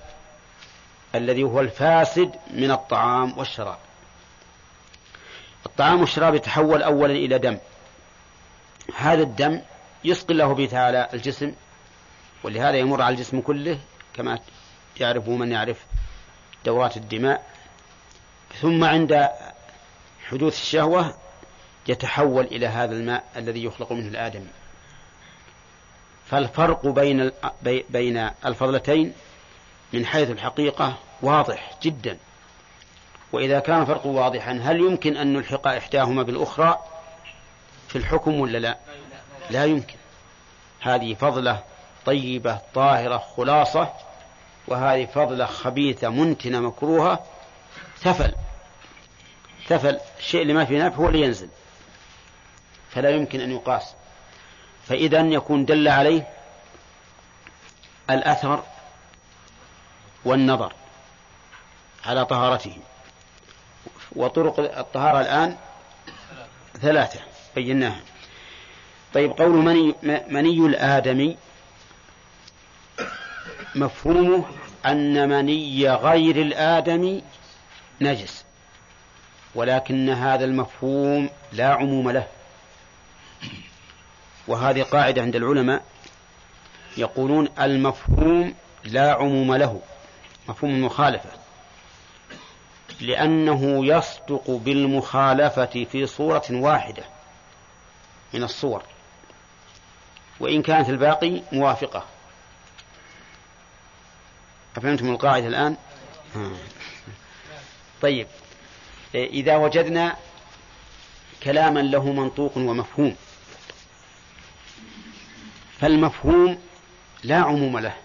الذي هو الفاسد من الطعام والشراب. الطعام والشراب يتحول أولا إلى دم. هذا الدم يسقي الله به تعالى الجسم ولهذا يمر على الجسم كله كما يعرفه من يعرف دورات الدماء. ثم عند حدوث الشهوة يتحول إلى هذا الماء الذي يخلق منه الآدمي فالفرق بين بين الفضلتين من حيث الحقيقة واضح جدا. وإذا كان الفرق واضحا هل يمكن أن نلحق إحداهما بالأخرى؟ في الحكم ولا لا؟ لا يمكن. هذه فضلة طيبة طاهرة خلاصة وهذه فضلة خبيثة منتنة مكروهة ثفل ثفل الشيء اللي ما فيه نفع هو اللي ينزل. فلا يمكن أن يقاس. فإذا يكون دل عليه الأثر والنظر على طهارته. وطرق الطهارة الآن ثلاثة بيناها. طيب قول مني, مني الآدمي مفهومه أن مني غير الآدمي نجس. ولكن هذا المفهوم لا عموم له. وهذه قاعدة عند العلماء يقولون المفهوم لا عموم له مفهوم المخالفة لأنه يصدق بالمخالفة في صورة واحدة من الصور. وإن كانت الباقي موافقة. أفهمتم القاعدة الآن؟ طيب. إذا وجدنا كلاما له منطوق ومفهوم. فالمفهوم لا عموم له.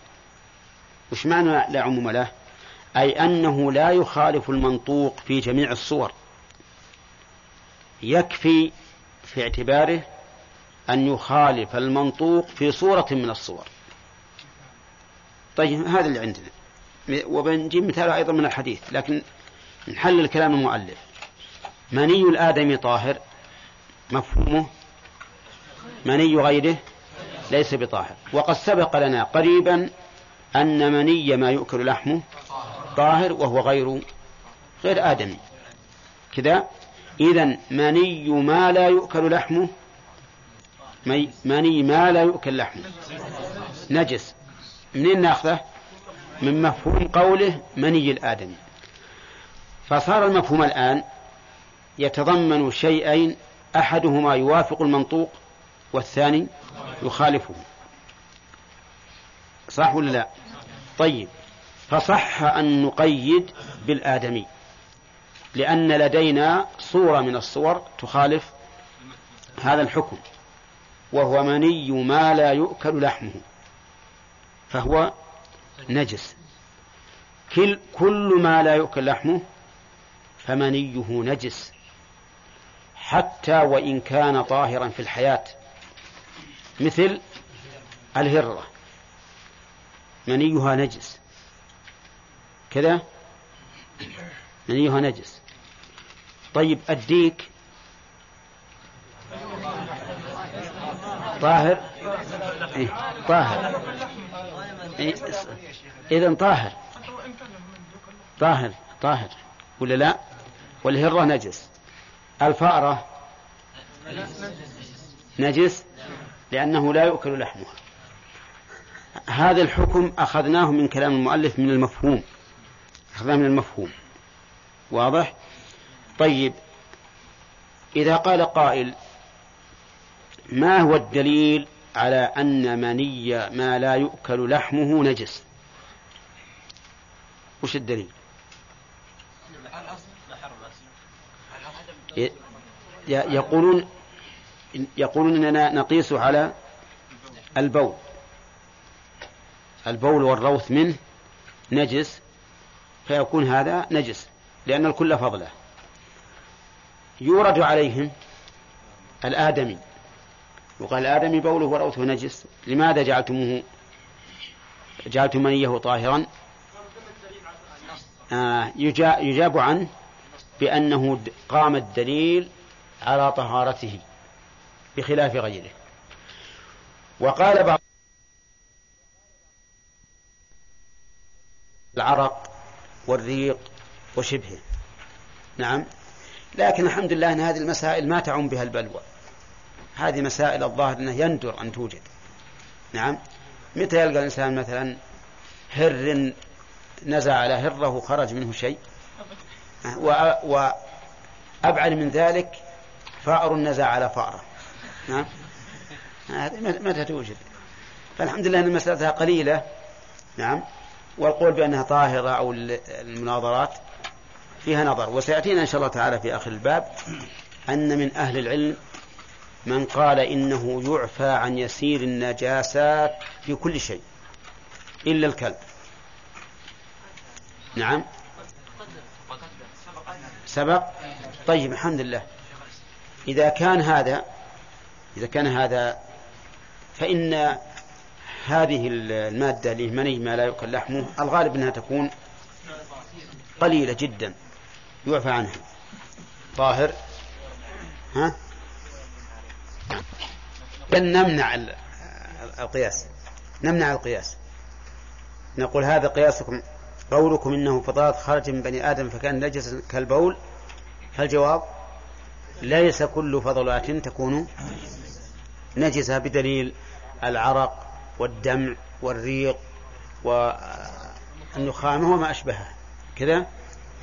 وش معنى لا عموم له؟ أي أنه لا يخالف المنطوق في جميع الصور. يكفي في اعتباره أن يخالف المنطوق في صورة من الصور. طيب هذا اللي عندنا. وبنجيب مثال أيضا من الحديث لكن نحلل كلام المؤلف. مني الآدم طاهر مفهومه؟ مني غيره ليس بطاهر. وقد سبق لنا قريبا أن مني ما يؤكل لحمه طاهر وهو غير غير آدمي. كذا؟ إذا مني ما لا يؤكل لحمه مني ما لا يؤكل لحمه. نجس. منين ناخذه؟ من مفهوم قوله مني الآدمي. فصار المفهوم الآن يتضمن شيئين أحدهما يوافق المنطوق والثاني يخالفه. صح ولا لا؟ طيب. فصح أن نقيد بالآدمي لأن لدينا صورة من الصور تخالف هذا الحكم وهو مني ما لا يؤكل لحمه فهو نجس. كل, ما لا يؤكل لحمه فمنيه نجس. حتى وإن كان طاهرا في الحياة. مثل الهرة. منيها نجس. كذا؟ منيها نجس. طيب الديك. طاهر؟ إيه؟ طاهر. إيه؟ إذن طاهر. طاهر طاهر. ولا لا؟ والهرة نجس. الفأرة. نجس؟ لأنه لا يؤكل لحمها. هذا الحكم أخذناه من كلام المؤلف من المفهوم. أخذناه من المفهوم. واضح؟ طيب. إذا قال قائل ما هو الدليل على أن مني ما لا يؤكل لحمه نجس؟ وش الدليل؟ يقولون يقولون إننا نقيس على البول. البول والروث منه نجس فيكون هذا نجس لأن الكل فضله. يورد عليهم الآدمي. وقال الآدمي بوله وروثه نجس. لماذا جعلتموه؟ جعلتم منيه طاهرا؟ آه يجاب عنه بأنه قام الدليل على طهارته بخلاف غيره. وقال بعض العرق والريق وشبهه. نعم. لكن الحمد لله أن هذه المسائل ما تعم بها البلوى. هذه مسائل الظاهر أنه يندر أن توجد. نعم. متى يلقى الإنسان مثلا هر نزع على هرة خرج منه شيء؟ وأبعد من ذلك فأر نزع على فأرة. نعم هذه متى توجد. فالحمد لله أن مسألتها قليلة. نعم. والقول بأنها طاهرة أو المناظرات فيها نظر. وسيأتينا إن شاء الله تعالى في آخر الباب أن من أهل العلم من قال إنه يعفى عن يسير النجاسات في كل شيء إلا الكلب. نعم. سبق؟ طيب الحمد لله إذا كان هذا إذا كان هذا فإن هذه المادة اللي مني ما لا يؤكل لحمه الغالب أنها تكون قليلة جدا يعفى عنها. طاهر؟ ها؟ بل نمنع القياس. نمنع القياس. نقول هذا قياسكم قولكم إنه فضلات خرج من بني آدم فكان نجس كالبول. فالجواب ليس كل فضلات تكون نجسة بدليل العرق والدمع والريق والنخامة وما أشبهه كذا؟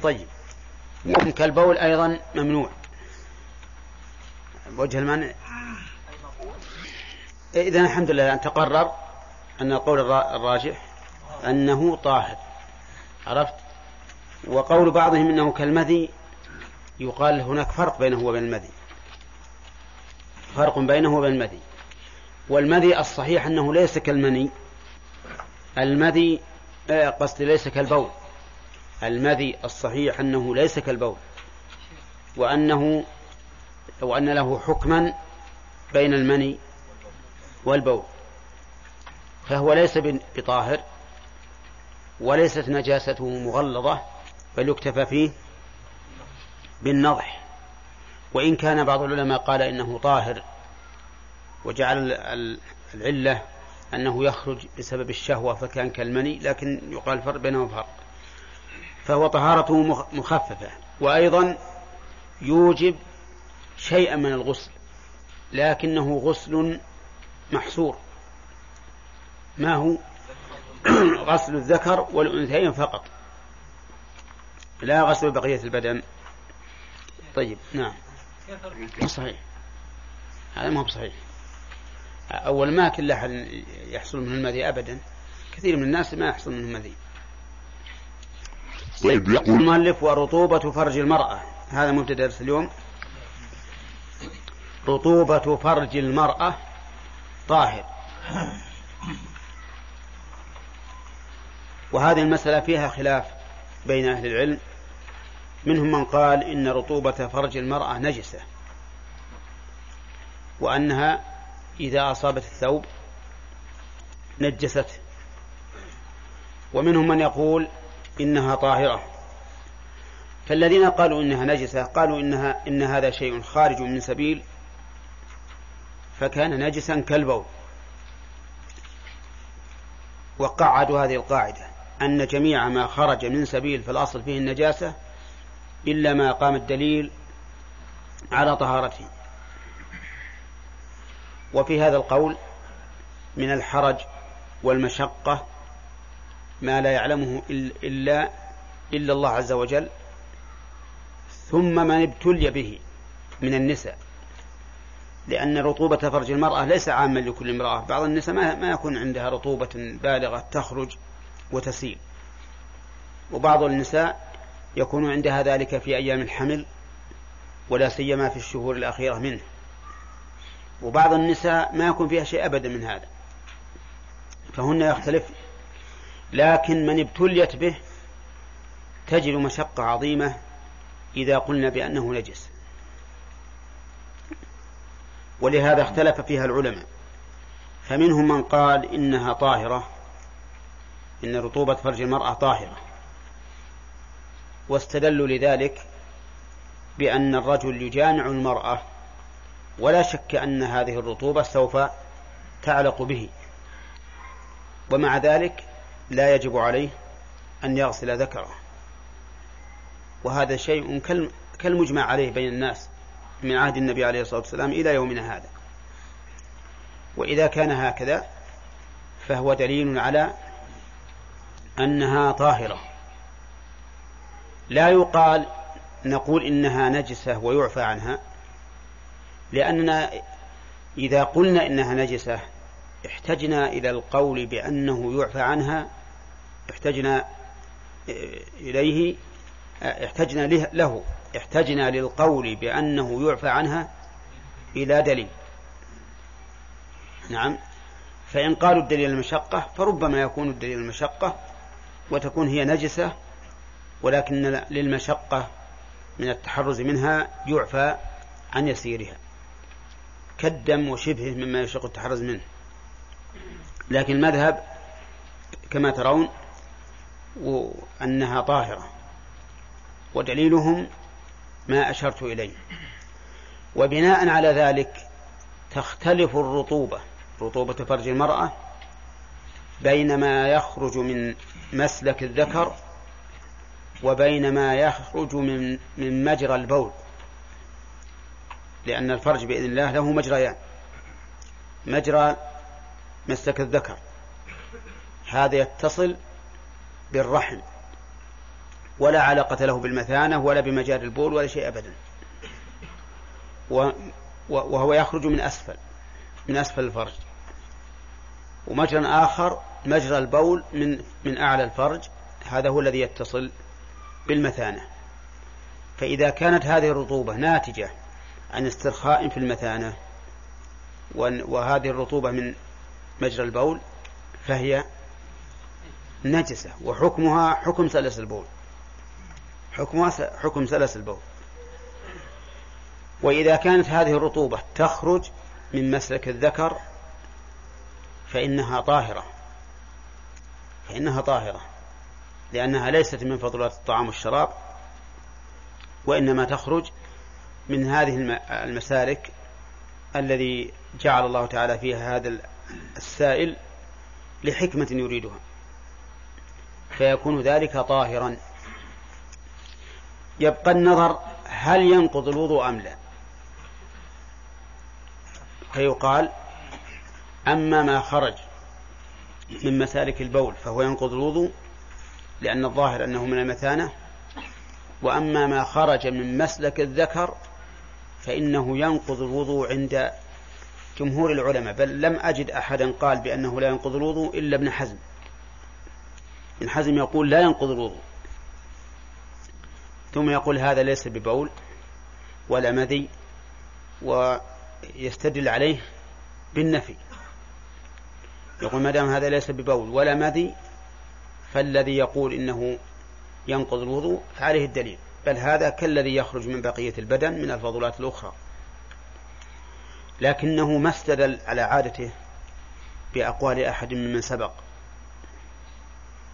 طيب. كالبول أيضا ممنوع. وجه المنع. إذا الحمد لله أن تقرر أن القول الراجح أنه طاهر. عرفت؟ وقول بعضهم أنه كالمذي يقال هناك فرق بينه وبين المذي. فرق بينه وبين المذي. والمذي الصحيح أنه ليس كالمني. المذي آه، قصدي ليس كالبول. المذي الصحيح أنه ليس كالبول. وأنه وأن له حكما بين المني والبول. فهو ليس بطاهر. وليست نجاسته مغلظة بل يكتفى فيه بالنضح. وإن كان بعض العلماء قال إنه طاهر وجعل العلة أنه يخرج بسبب الشهوة فكان كالمني لكن يقال فرق بينهما فرق. فهو طهارته مخففة. وأيضا يوجب شيئا من الغسل لكنه غسل محصور. ما هو؟ غسل الذكر والأنثيين فقط. لا غسل بقية البدن. طيب نعم. صحيح. هذا ما هو صحيح. أول ما كل أحد يحصل من المذي أبدا كثير من الناس ما يحصل منه المذي. طيب يقول المؤلف ورطوبة فرج المرأة. هذا مبتدأ درس اليوم. رطوبة فرج المرأة طاهر. وهذه المسألة فيها خلاف بين أهل العلم. منهم من قال إن رطوبة فرج المرأة نجسة وأنها إذا أصابت الثوب نجسته ومنهم من يقول إنها طاهرة. فالذين قالوا إنها نجسة قالوا إنها إن هذا شيء خارج من سبيل فكان نجسا كالبول. وقعدوا هذه القاعدة. أن جميع ما خرج من سبيل فالأصل فيه النجاسة إلا ما قام الدليل على طهارته. وفي هذا القول من الحرج والمشقة ما لا يعلمه إلا إلا الله عز وجل ثم من ابتلي به من النساء لأن رطوبة فرج المرأة ليس عاما لكل امرأة. بعض النساء ما يكون عندها رطوبة بالغة تخرج وتسيل وبعض النساء يكون عندها ذلك في أيام الحمل ولا سيما في الشهور الأخيرة منه. وبعض النساء ما يكون فيها شيء أبدا من هذا. فهن يختلف. لكن من ابتليت به تجد مشقة عظيمة إذا قلنا بأنه نجس. ولهذا اختلف فيها العلماء. فمنهم من قال إنها طاهرة إن رطوبة فرج المرأة طاهرة. واستدلوا لذلك بأن الرجل يجامع المرأة ولا شك أن هذه الرطوبة سوف تعلق به. ومع ذلك لا يجب عليه أن يغسل ذكره. وهذا شيء كالمجمع عليه بين الناس من عهد النبي عليه الصلاة والسلام إلى يومنا هذا. وإذا كان هكذا فهو دليل على أنها طاهرة. لا يقال نقول إنها نجسة ويعفى عنها لأننا إذا قلنا إنها نجسة احتجنا إلى القول بأنه يعفى عنها احتجنا إليه احتجنا له احتجنا للقول بأنه يعفى عنها إلى دليل. نعم. فإن قالوا الدليل المشقة فربما يكون الدليل المشقة وتكون هي نجسة ولكن للمشقة من التحرز منها يعفى عن يسيرها. كالدم وشبهه مما يشق التحرز منه. لكن المذهب كما ترون أنها طاهرة ودليلهم ما أشرت إليه. وبناء على ذلك تختلف الرطوبة رطوبة فرج المرأة بين ما يخرج من مسلك الذكر وبين ما يخرج من من مجرى البول. لأن الفرج بإذن الله له مجريان. مجرى مسلك الذكر. هذا يتصل بالرحم. ولا علاقة له بالمثانة ولا بمجاري البول ولا شيء أبدا. وهو يخرج من أسفل. من أسفل الفرج. ومجرى آخر مجرى البول من من أعلى الفرج. هذا هو الذي يتصل بالمثانة. فإذا كانت هذه الرطوبة ناتجة عن استرخاء في المثانة وهذه الرطوبة من مجرى البول فهي نجسة. وحكمها حكم سلس البول. حكمها حكم سلس البول. وإذا كانت هذه الرطوبة تخرج من مسلك الذكر فإنها طاهرة. فإنها طاهرة. لأنها ليست من فضلات الطعام والشراب وإنما تخرج من هذه المسالك الذي جعل الله تعالى فيها هذا السائل لحكمة يريدها. فيكون ذلك طاهرا. يبقى النظر هل ينقض الوضوء أم لا؟ فيقال أما ما خرج من مسالك البول فهو ينقض الوضوء لأن الظاهر أنه من المثانة. وأما ما خرج من مسلك الذكر فإنه ينقض الوضوء عند جمهور العلماء. بل لم أجد أحدا قال بأنه لا ينقض الوضوء إلا ابن حزم. ابن حزم يقول لا ينقض الوضوء. ثم يقول هذا ليس ببول ولا مذي ويستدل عليه بالنفي. يقول ما دام هذا ليس ببول ولا مذي فالذي يقول إنه ينقض الوضوء فعليه الدليل. بل هذا كالذي يخرج من بقية البدن من الفضلات الأخرى. لكنه ما استدل على عادته بأقوال أحد ممن سبق.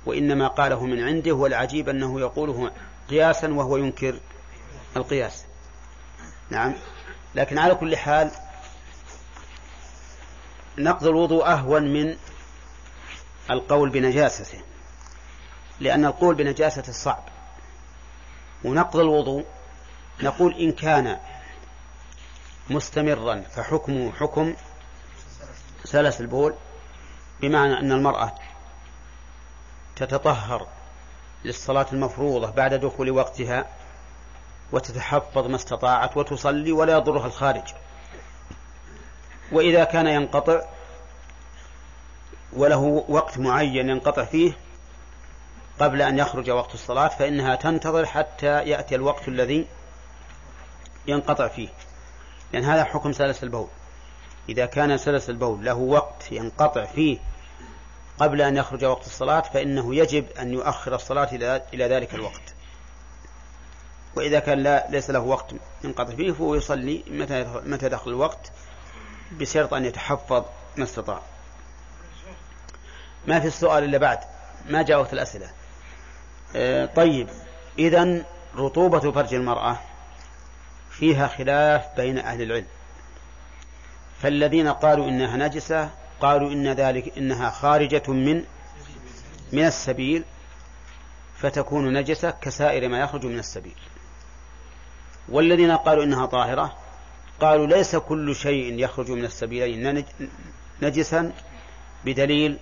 وإنما قاله من عنده والعجيب أنه يقوله قياسا وهو ينكر القياس. نعم. لكن على كل حال نقض الوضوء أهون من القول بنجاسته لأن القول بنجاسة صعب. ونقض الوضوء نقول إن كان مستمرا فحكمه حكم سلس البول بمعنى أن المرأة تتطهر للصلاة المفروضة بعد دخول وقتها وتتحفظ ما استطاعت وتصلي ولا يضرها الخارج. وإذا كان ينقطع وله وقت معين ينقطع فيه قبل أن يخرج وقت الصلاة فإنها تنتظر حتى يأتي الوقت الذي ينقطع فيه. لأن هذا حكم سلس البول. إذا كان سلس البول له وقت ينقطع فيه قبل أن يخرج وقت الصلاة فإنه يجب أن يؤخر الصلاة إلى ذلك الوقت. وإذا كان لا ليس له وقت ينقطع فيه فهو يصلي متى متى دخل الوقت. بشرط أن يتحفظ ما استطاع. ما في السؤال إلا بعد. ما جاءت الأسئلة. آه، طيب. إذا رطوبة فرج المرأة فيها خلاف بين أهل العلم. فالذين قالوا إنها نجسة قالوا إن ذلك إنها خارجة من من السبيل فتكون نجسة كسائر ما يخرج من السبيل. والذين قالوا إنها طاهرة قالوا ليس كل شيء يخرج من السبيلين نجسا بدليل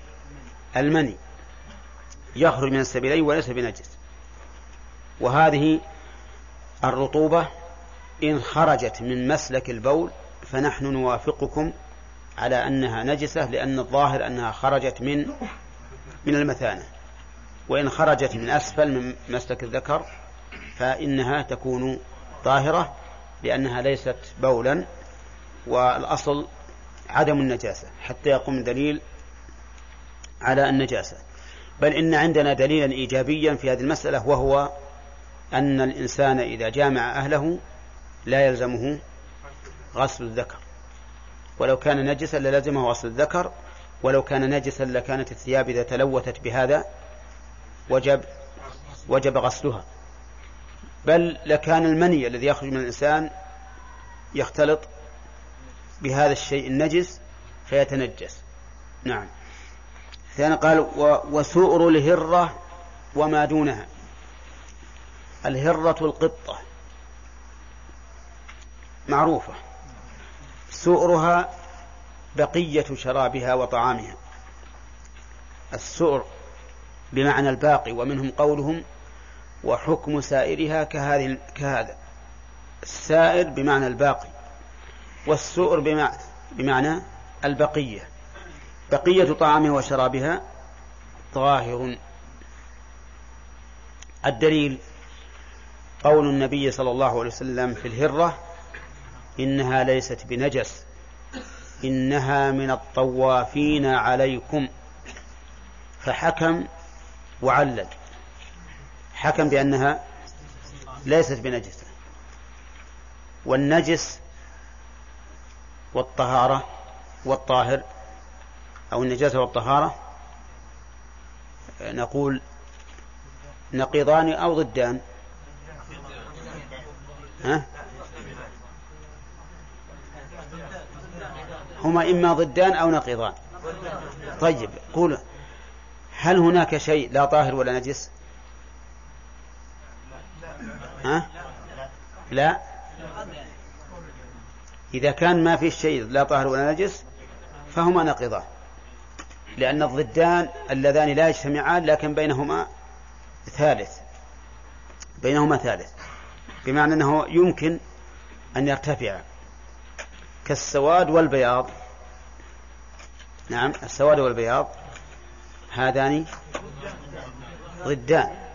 المني. يخرج من السبيلين وليس بنجس. وهذه الرطوبة إن خرجت من مسلك البول فنحن نوافقكم على أنها نجسة لأن الظاهر أنها خرجت من من المثانة. وإن خرجت من أسفل من مسلك الذكر فإنها تكون طاهرة. لأنها ليست بولا والأصل عدم النجاسة حتى يقوم دليل على النجاسة. بل إن عندنا دليلا إيجابيا في هذه المسألة وهو أن الإنسان إذا جامع أهله لا يلزمه غسل الذكر. ولو كان نجسا للزمه غسل الذكر ولو كان نجسا لكانت الثياب إذا تلوثت بهذا وجب وجب غسلها. بل لكان المني الذي يخرج من الإنسان يختلط بهذا الشيء النجس فيتنجس. نعم. ثاني قال وسؤر الهرة وما دونها. الهرة القطة. معروفة. سؤرها بقية شرابها وطعامها. السؤر بمعنى الباقي ومنهم قولهم وحكم سائرها كهذه كهذا. السائر بمعنى الباقي والسؤر بمعنى, البقية. بقية طعامها وشرابها ظاهر الدليل قول النبي صلى الله عليه وسلم في الهرة إنها ليست بنجس إنها من الطوافين عليكم. فحكم وعلل. حكم بأنها ليست بنجسة والنجس والطهارة والطاهر أو النجاسة والطهارة نقول نقيضان أو ضدان. ها؟ هما إما ضدان أو نقيضان. طيب قول هل هناك شيء لا طاهر ولا نجس؟ ها؟ لا. إذا كان ما في شيء لا طاهر ولا نجس فهما نقضان لأن الضدان اللذان لا يجتمعان لكن بينهما ثالث. بينهما ثالث. بمعنى أنه يمكن أن يرتفع. كالسواد والبياض. نعم السواد والبياض هذان ضدان.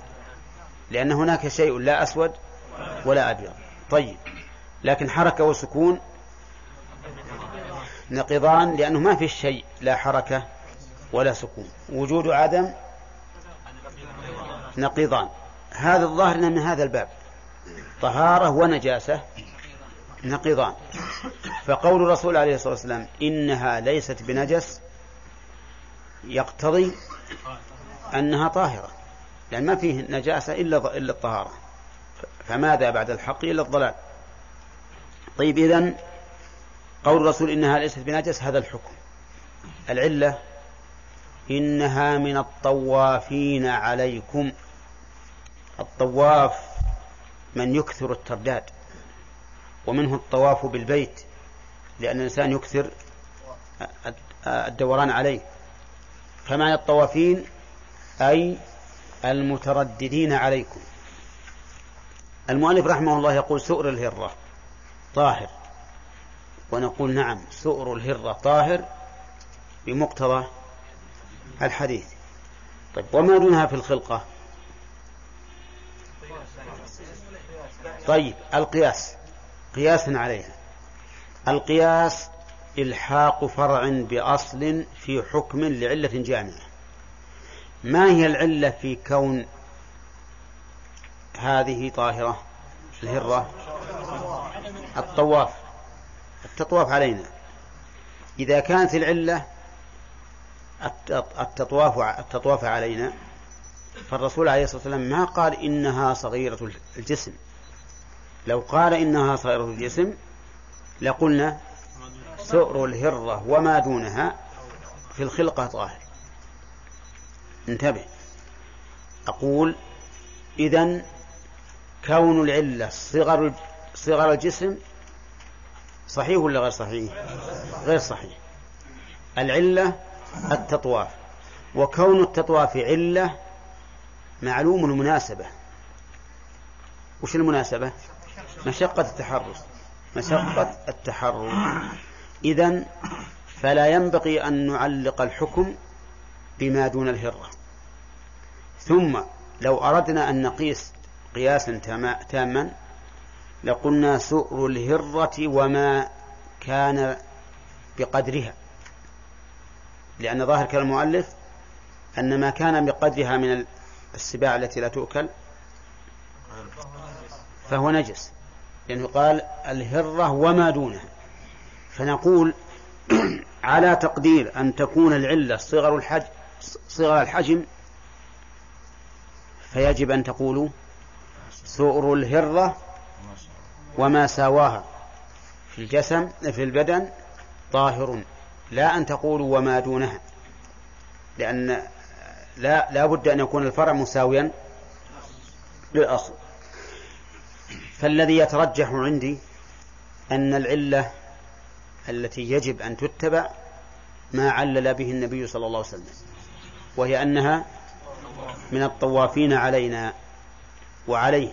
لأن هناك شيء لا أسود ولا أبيض. طيب. لكن حركة وسكون نقضان لأنه ما في شيء لا حركة ولا سكون. وجود عدم نقيضان هذا الظاهر من هذا الباب. طهارة ونجاسة نقيضان فقول الرسول عليه الصلاة والسلام إنها ليست بنجس يقتضي أنها طاهرة. لأن ما فيه نجاسة إلا إلا الطهارة. فماذا بعد الحق إلا الضلال؟ طيب إذن قول الرسول إنها ليست بنجس هذا الحكم. العلة إنها من الطوافين عليكم. الطواف من يكثر الترداد ومنه الطواف بالبيت لأن الإنسان يكثر الدوران عليه. فمعنى الطوافين أي المترددين عليكم. المؤلف رحمه الله يقول سؤر الهرة طاهر. ونقول نعم سؤر الهرة طاهر بمقتضى الحديث. طيب وما دونها في الخلقة؟ طيب القياس. قياس عليها. القياس إلحاق فرع بأصل في حكم لعلة جامعة. ما هي العلة في كون هذه طاهرة؟ الهرة؟ الطواف. التطواف علينا. إذا كانت العلة التطواف التطواف علينا فالرسول عليه الصلاة والسلام ما قال إنها صغيرة الجسم. لو قال إنها صغيرة الجسم لقلنا سؤر الهرة وما دونها في الخلقة طاهر. انتبه. أقول إذا كون العلة صغر صغر الجسم صحيح ولا غير صحيح؟ غير صحيح. العلة التطواف. وكون التطواف علة معلوم المناسبة. وش المناسبة؟ مشقة التحرز. مشقة التحرز. إذا فلا ينبغي أن نعلق الحكم بما دون الهرة. ثم لو أردنا أن نقيس قياسا تاما لقلنا سؤر الهرة وما كان بقدرها. لأن ظاهر كلام المؤلف أن ما كان بقدرها من السباع التي لا تؤكل فهو نجس. لأنه قال الهرة وما دونها. فنقول على تقدير أن تكون العلة صغر الحجم صغر الحجم فيجب أن تقولوا سؤر الهرة وما ساواها في الجسم في البدن طاهر. لا أن تقولوا وما دونها لأن لا لا بد أن يكون الفرع مساويا للأصل فالذي يترجح عندي أن العلة التي يجب أن تتبع ما علل به النبي صلى الله عليه وسلم وهي أنها من الطوافين علينا وعليه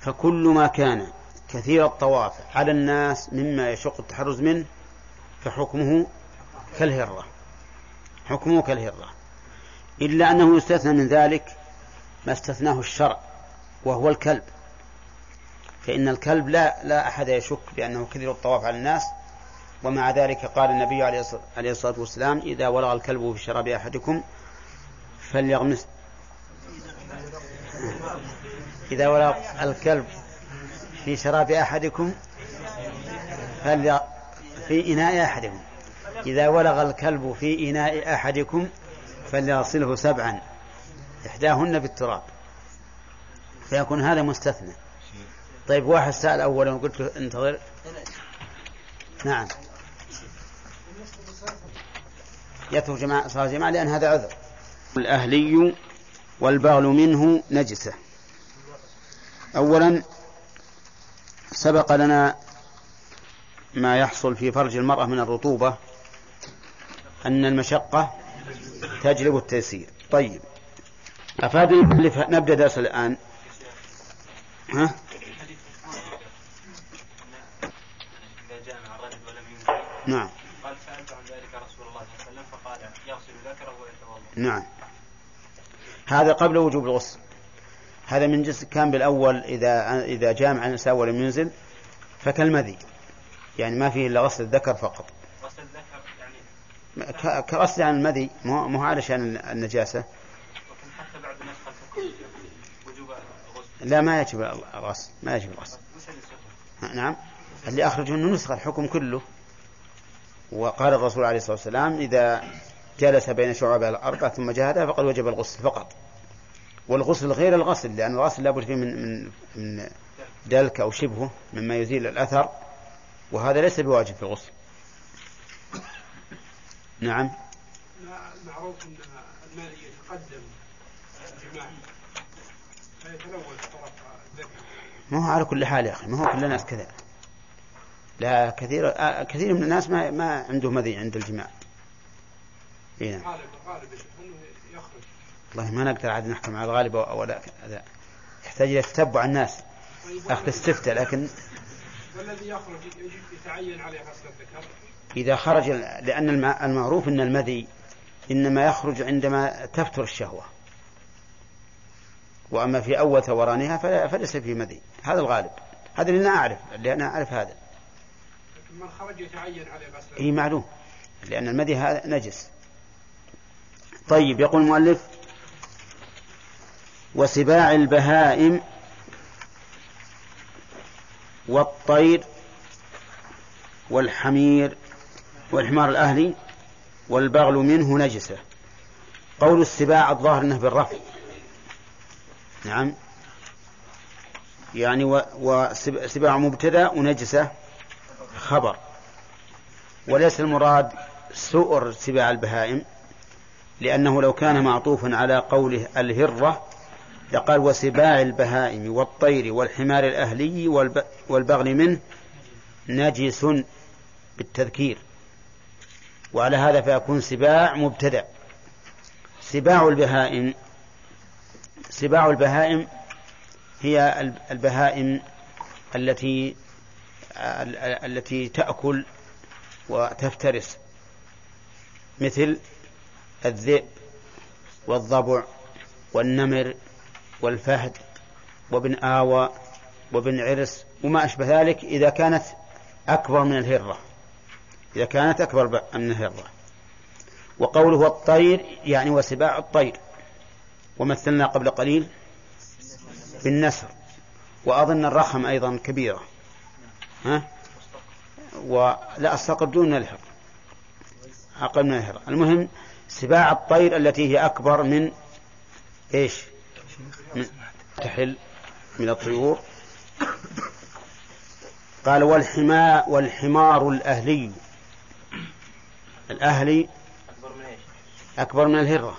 فكل ما كان كثير الطواف على الناس مما يشق التحرز منه فحكمه كالهرة حكمه كالهرة. إلا أنه يستثنى من ذلك ما استثناه الشرع وهو الكلب. فإن الكلب لا لا أحد يشك بأنه كثير الطواف على الناس. ومع ذلك قال النبي عليه الصلاة والسلام إذا ولغ الكلب في شراب أحدكم فليغمس إذا ولغ الكلب في شراب أحدكم فلي في إناء أحدكم. إذا ولغ الكلب في إناء أحدكم فليغسله سبعا إحداهن بالتراب. فيكون هذا مستثنى. طيب واحد سأل أولا وقلت له انتظر. نعم. يترك جماعة صلاة جماعة لأن هذا عذر. الأهلي والبغل منه نجسة. أولا سبق لنا ما يحصل في فرج المرأة من الرطوبة أن المشقة تجلب التيسير. طيب أفاد نبدأ درس الآن. ها؟ نعم. قال سألت عن ذلك رسول الله صلى الله عليه وسلم فقال يغسل ذكره ويتوضأ. نعم. هذا قبل وجوب الغسل. هذا من جنس كان بالأول إذا إذا جامع النساء ولم ينزل فكالمذي. يعني ما فيه إلا غسل الذكر فقط. غسل الذكر يعني كغسل عن المذي مو علشان النجاسة. لكن حتى بعد وجوب الغسل لا ما يجب الغسل ما يجب الغسل. نعم. اللي أخرج منه نسخ الحكم كله. وقال الرسول عليه الصلاة والسلام إذا جلس بين شعبها الأربع ثم جاهدها فقد وجب الغسل فقط. والغسل غير الغسل لأن الغسل لابد فيه من من من دلك أو شبهه مما يزيل الأثر وهذا ليس بواجب في الغسل. نعم. معروف أن المال يتقدم الجماع طرف الذكر ما هو على كل حال يا أخي ما هو كل الناس كذا. لا كثير آه كثير من الناس ما ما عنده مذي عند الجماع. إيه. نعم. غالب غالب يخرج. والله ما نقدر عاد نحكم على الغالب ولا هذا يحتاج إلى تتبع الناس. طيب أخذ استفتاء لكن والذي يخرج يتعين عليه غسل الذكر. إذا خرج لأن المعروف إن المذي إنما يخرج عندما تفتر الشهوة. وأما في أول ثورانها فليس في مذي. هذا الغالب. هذا اللي أنا أعرف اللي أنا أعرف هذا. من خرج يتعين عليه غسل اي معلوم. لأن المذي هذا نجس. طيب يقول المؤلف وسباع البهائم والطير والحمير والحمار الأهلي والبغل منه نجسة. قول السباع الظاهر أنه بالرفع. نعم. يعني وسباع مبتدأ ونجسة خبر. وليس المراد سؤر سباع البهائم. لأنه لو كان معطوفا على قوله الهرة لقال وسباع البهائم والطير والحمار الأهلي والبغل منه نجس بالتذكير. وعلى هذا فيكون سباع مبتدأ. سباع البهائم سباع البهائم هي البهائم التي التي تأكل وتفترس. مثل الذئب والضبع والنمر والفهد وابن آوى وابن عرس وما أشبه ذلك إذا كانت أكبر من الهرة. إذا كانت أكبر من الهرة. وقوله الطير يعني وسباع الطير. ومثلنا قبل قليل بالنسر. وأظن الرخم أيضا كبيرة. ها؟ ولا الصقر دون الهر أقل من الهر المهم سباع الطير التي هي أكبر من إيش؟ تحل من الطيور. قال والحماء والحمار الأهلي. الأهلي من أكبر من الهرة.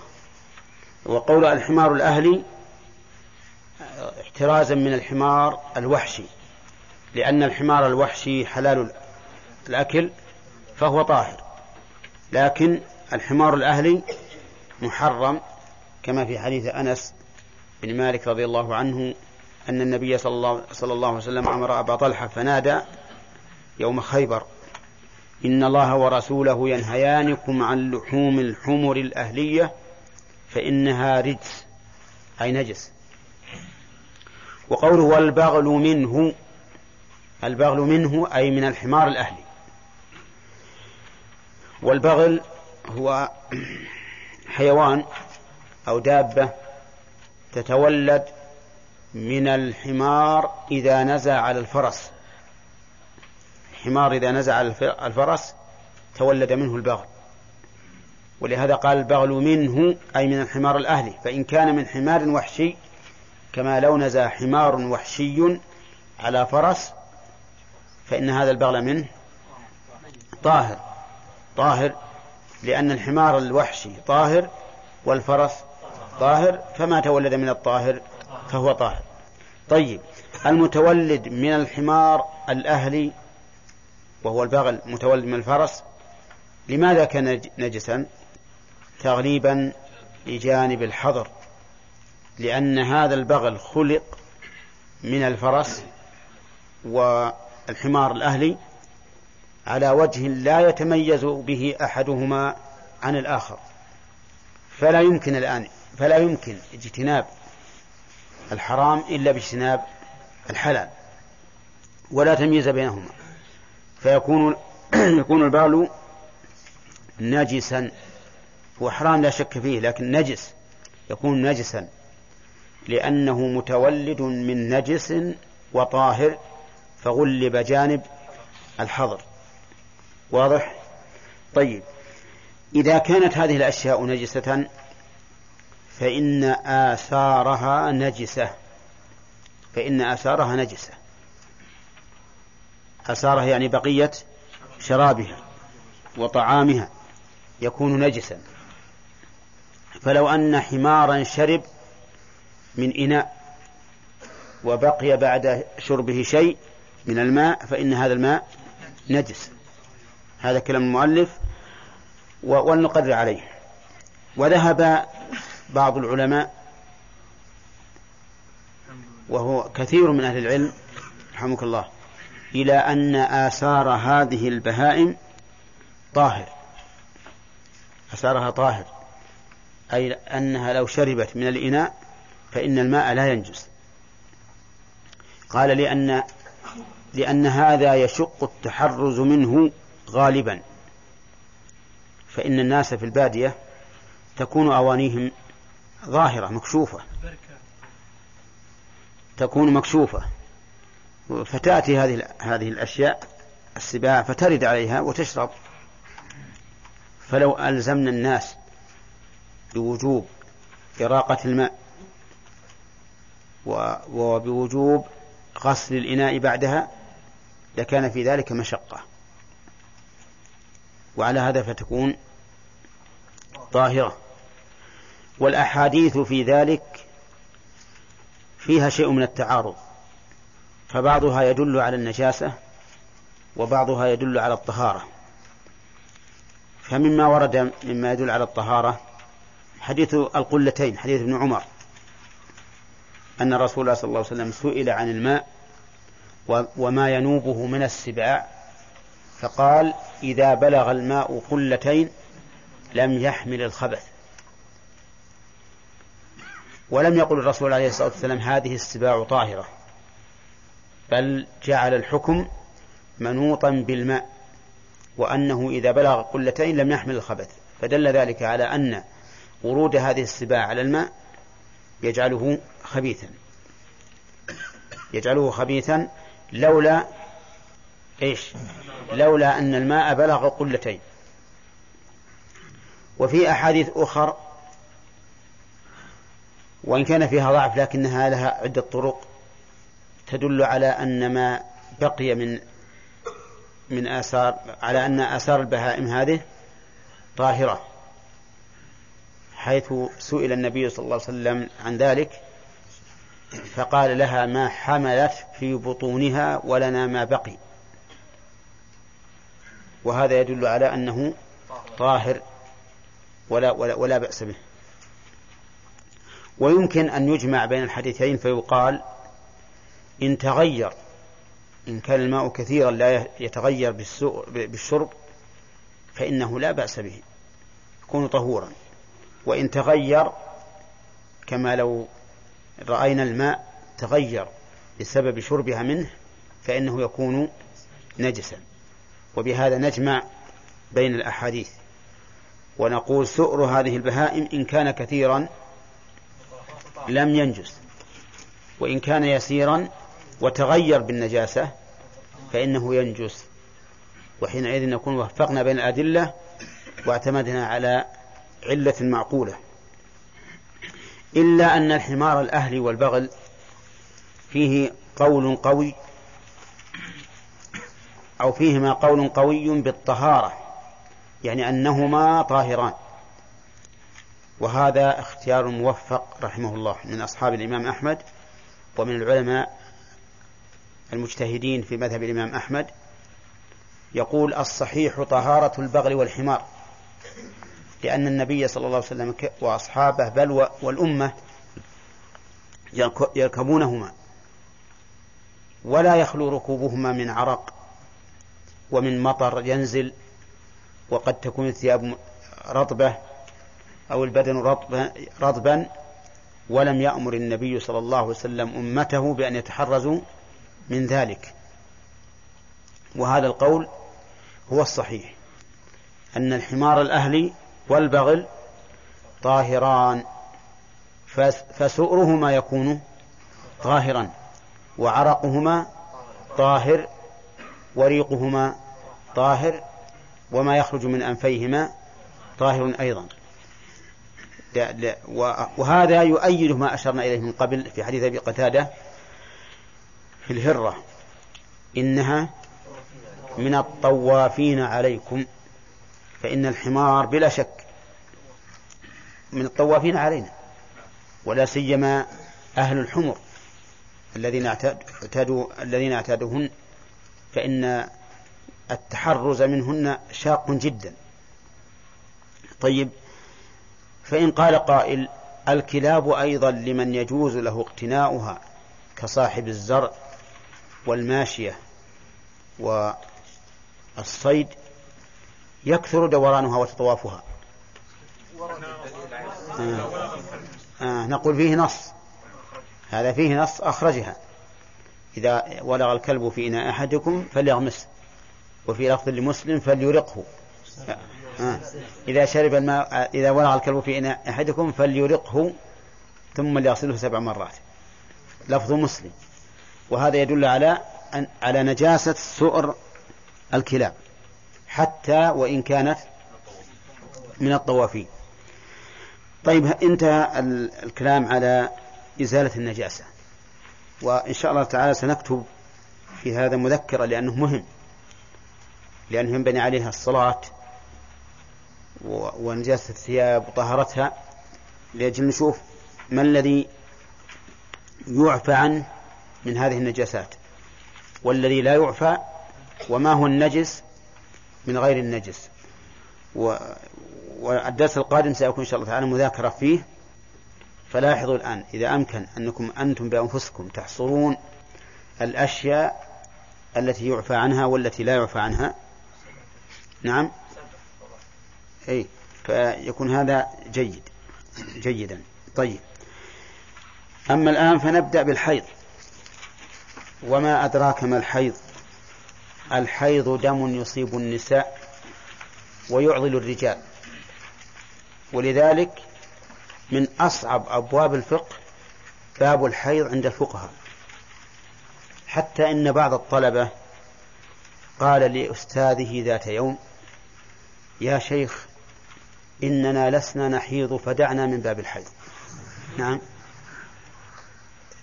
وقول الحمار الأهلي احترازا من الحمار الوحشي. لأن الحمار الوحشي حلال الأكل فهو طاهر. لكن الحمار الأهلي محرم كما في حديث أنس بن مالك رضي الله عنه أن النبي صلى الله, صلى الله عليه وسلم أمر أبا طلحة فنادى يوم خيبر إن الله ورسوله ينهيانكم عن لحوم الحمر الأهلية فإنها رجس أي نجس. وقوله والبغل منه البغل منه أي من الحمار الأهلي. والبغل هو حيوان أو دابة تتولد من الحمار إذا نزع على الفرس. الحمار إذا نزع على الفرس تولد منه البغل. ولهذا قال البغل منه أي من الحمار الأهلي. فإن كان من حمار وحشي كما لو نزع حمار وحشي على فرس فإن هذا البغل منه طاهر. طاهر لأن الحمار الوحشي طاهر والفرس طاهر فما تولد من الطاهر فهو طاهر. طيب المتولد من الحمار الأهلي وهو البغل متولد من الفرس لماذا كان نجسا؟ تغليبا لجانب الحظر لأن هذا البغل خلق من الفرس والحمار الأهلي على وجه لا يتميز به أحدهما عن الآخر. فلا يمكن الآن فلا يمكن اجتناب الحرام إلا باجتناب الحلال ولا تمييز بينهما. فيكون يكون البال نجسا هو حرام لا شك فيه لكن نجس يكون نجسا لأنه متولد من نجس وطاهر فغلب جانب الحظر. واضح؟ طيب. إذا كانت هذه الأشياء نجسة فإن آثارها نجسة. فإن آثارها نجسة. آثارها يعني بقية شرابها وطعامها يكون نجسا. فلو أن حمارا شرب من إناء وبقي بعد شربه شيء من الماء فإن هذا الماء نجس. هذا كلام المؤلف ولنقرر عليه. وذهب بعض العلماء وهو كثير من أهل العلم رحمك الله إلى أن آثار هذه البهائم طاهر. آثارها طاهر. أي أنها لو شربت من الإناء فإن الماء لا ينجس. قال لأن لأن هذا يشق التحرز منه غالبا. فإن الناس في البادية تكون أوانيهم ظاهرة مكشوفة. تكون مكشوفة. فتأتي هذه هذه الأشياء السباع فترد عليها وتشرب. فلو ألزمنا الناس بوجوب إراقة الماء وبوجوب غسل الإناء بعدها لكان في ذلك مشقة. وعلى هذا فتكون طاهرة. والأحاديث في ذلك فيها شيء من التعارض فبعضها يدل على النجاسة وبعضها يدل على الطهارة. فمما ورد مما يدل على الطهارة حديث القلتين حديث ابن عمر أن رسول الله صلى الله عليه وسلم سئل عن الماء وما ينوبه من السباع فقال إذا بلغ الماء قلتين لم يحمل الخبث. ولم يقل الرسول عليه الصلاة والسلام هذه السباع طاهرة بل جعل الحكم منوطا بالماء وأنه إذا بلغ قلتين لم يحمل الخبث. فدل ذلك على أن ورود هذه السباع على الماء يجعله خبيثا. يجعله خبيثا لولا إيش؟ لولا أن الماء بلغ قلتين. وفي أحاديث أخر وإن كان فيها ضعف لكنها لها عدة طرق تدل على أن ما بقي من من آثار على أن آثار البهائم هذه طاهرة حيث سئل النبي صلى الله عليه وسلم عن ذلك فقال لها ما حملت في بطونها ولنا ما بقي. وهذا يدل على أنه طاهر ولا, ولا, ولا بأس به. ويمكن أن يجمع بين الحديثين فيقال إن تغير إن كان الماء كثيرا لا يتغير بالشرب فإنه لا بأس به يكون طهورا. وإن تغير كما لو رأينا الماء تغير بسبب شربها منه فإنه يكون نجسا. وبهذا نجمع بين الأحاديث. ونقول سؤر هذه البهائم إن كان كثيرا لم ينجس وإن كان يسيرا وتغير بالنجاسة فإنه ينجس. وحينئذ نكون وفقنا بين الأدلة واعتمدنا على علة معقولة. إلا أن الحمار الأهلي والبغل فيه قول قوي أو فيهما قول قوي بالطهارة يعني أنهما طاهران. وهذا اختيار موفق رحمه الله من أصحاب الإمام أحمد ومن العلماء المجتهدين في مذهب الإمام أحمد. يقول الصحيح طهارة البغل والحمار لأن النبي صلى الله عليه وسلم وأصحابه بل والأمة يركبونهما ولا يخلو ركوبهما من عرق. ومن مطر ينزل وقد تكون الثياب رطبة أو البدن رطبا, رطبا ولم يأمر النبي صلى الله عليه وسلم أمته بأن يتحرزوا من ذلك. وهذا القول هو الصحيح أن الحمار الأهلي والبغل طاهران فسؤرهما يكون طاهرا وعرقهما طاهر وريقهما طاهر وما يخرج من أنفيهما طاهر أيضا. وهذا يؤيد ما أشرنا إليه من قبل في حديث أبي قتادة في الهرة. إنها من الطوافين عليكم فإن الحمار بلا شك من الطوافين علينا ولا سيما أهل الحمر الذين اعتادوا الذين اعتادوهن فإن التحرز منهن شاق جدا طيب فإن قال قائل الكلاب أيضا لمن يجوز له اقتناؤها كصاحب الزرع والماشية والصيد يكثر دورانها وتطوافها آه. آه. نقول فيه نص هذا فيه نص أخرجها إذا ولغ الكلب في إناء أحدكم فليغمس وفي لفظ لمسلم فليرقه. آه. إذا شرب الماء إذا ولغ الكلب في إناء أحدكم فليرقه ثم ليغسله سبع مرات. لفظ مسلم. وهذا يدل على أن على نجاسة سؤر الكلاب حتى وإن كانت من الطوافين. طيب انتهى الكلام على إزالة النجاسة. وإن شاء الله تعالى سنكتب في هذا مذكرة لأنه مهم. لأنه ينبني عليها الصلاة ونجاسة الثياب وطهارتها. لأجل نشوف ما الذي يعفى عنه من هذه النجاسات. والذي لا يعفى وما هو النجس من غير النجس. والدرس القادم سيكون إن شاء الله تعالى مذاكرة فيه. فلاحظوا الآن إذا أمكن أنكم أنتم بأنفسكم تحصرون الأشياء التي يعفى عنها والتي لا يعفى عنها. نعم. أي فيكون هذا جيد جيدا. طيب. أما الآن فنبدأ بالحيض. وما أدراك ما الحيض؟ الحيض دم يصيب النساء ويعضل الرجال. ولذلك من أصعب أبواب الفقه باب الحيض عند الفقهاء. حتى إن بعض الطلبة قال لأستاذه ذات يوم يا شيخ إننا لسنا نحيض فدعنا من باب الحيض. نعم.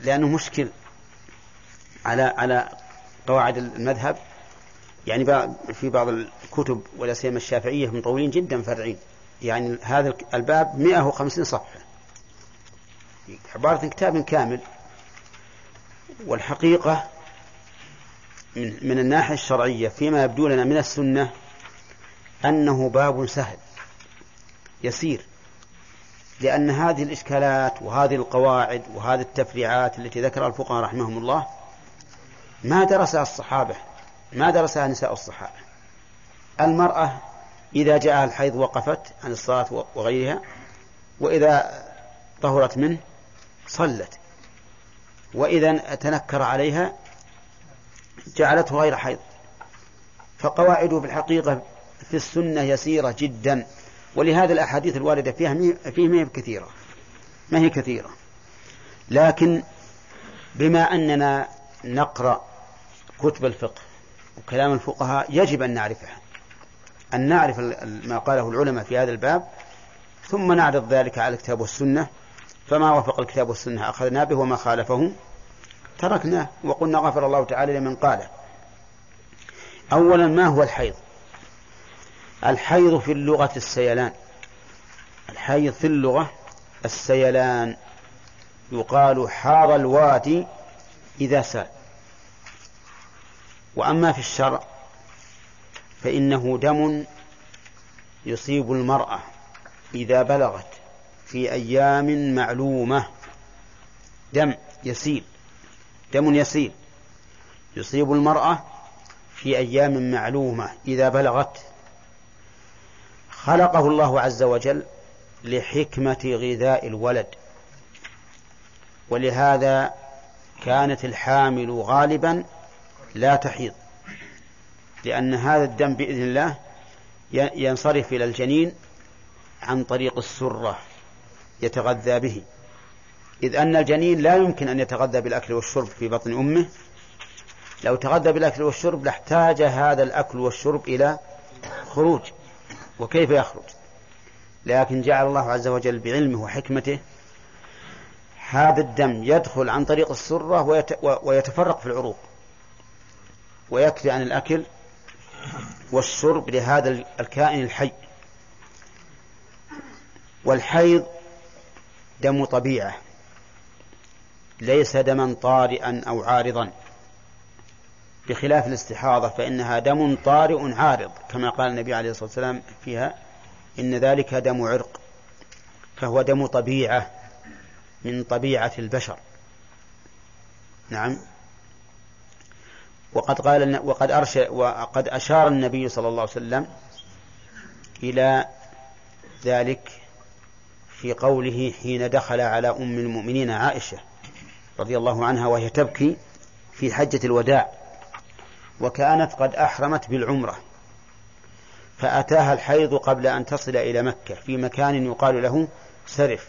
لأنه مشكل على على قواعد المذهب. يعني في بعض الكتب ولا سيما الشافعية مطولين جدا فرعين. يعني هذا الباب 150 صفحة. عبارة كتاب كامل. والحقيقة من, من الناحية الشرعية فيما يبدو لنا من السنة أنه باب سهل يسير. لأن هذه الإشكالات وهذه القواعد وهذه التفريعات التي ذكرها الفقهاء رحمهم الله ما درسها الصحابة ما درسها نساء الصحابة. المرأة إذا جاءها الحيض وقفت عن الصلاة وغيرها وإذا طهرت منه صلت. وإذا تنكر عليها جعلته غير حيض. فقواعده في الحقيقة في السنة يسيرة جدا ولهذا الأحاديث الواردة فيها فيه ما هي كثيرة. ما هي كثيرة. لكن بما أننا نقرأ كتب الفقه وكلام الفقهاء يجب أن نعرفها. أن نعرف ما قاله العلماء في هذا الباب ثم نعرض ذلك على الكتاب والسنة. فما وفق الكتاب والسنة أخذنا به وما خالفه تركناه. وقلنا غفر الله تعالى لمن قاله. أولا ما هو الحيض؟ الحيض في اللغة السيلان. الحيض في اللغة السيلان. يقال حار الوادي إذا سال. وأما في الشرع فإنه دم يصيب المرأة إذا بلغت في أيام معلومة. دم يسيل دم يسيل. يصيب المرأة في أيام معلومة إذا بلغت. خلقه الله عز وجل لحكمة غذاء الولد. ولهذا كانت الحامل غالبا لا تحيض. لأن هذا الدم بإذن الله ينصرف إلى الجنين عن طريق السرة يتغذى به. إذ أن الجنين لا يمكن أن يتغذى بالأكل والشرب في بطن أمه. لو تغذى بالأكل والشرب لاحتاج هذا الأكل والشرب إلى خروج. وكيف يخرج؟ لكن جعل الله عز وجل بعلمه وحكمته هذا الدم يدخل عن طريق السرة ويتفرق في العروق. ويكفي عن الأكل والشرب لهذا الكائن الحي. والحيض دم طبيعة. ليس دما طارئا أو عارضا. بخلاف الاستحاضة فإنها دم طارئ عارض كما قال النبي عليه الصلاة والسلام فيها إن ذلك دم عرق فهو دم طبيعة من طبيعة البشر. نعم. وقد قال وقد أرشد وقد أشار النبي صلى الله عليه وسلم إلى ذلك في قوله حين دخل على أم المؤمنين عائشة رضي الله عنها وهي تبكي في حجة الوداع وكانت قد أحرمت بالعمرة فأتاها الحيض قبل أن تصل إلى مكة في مكان يقال له سرف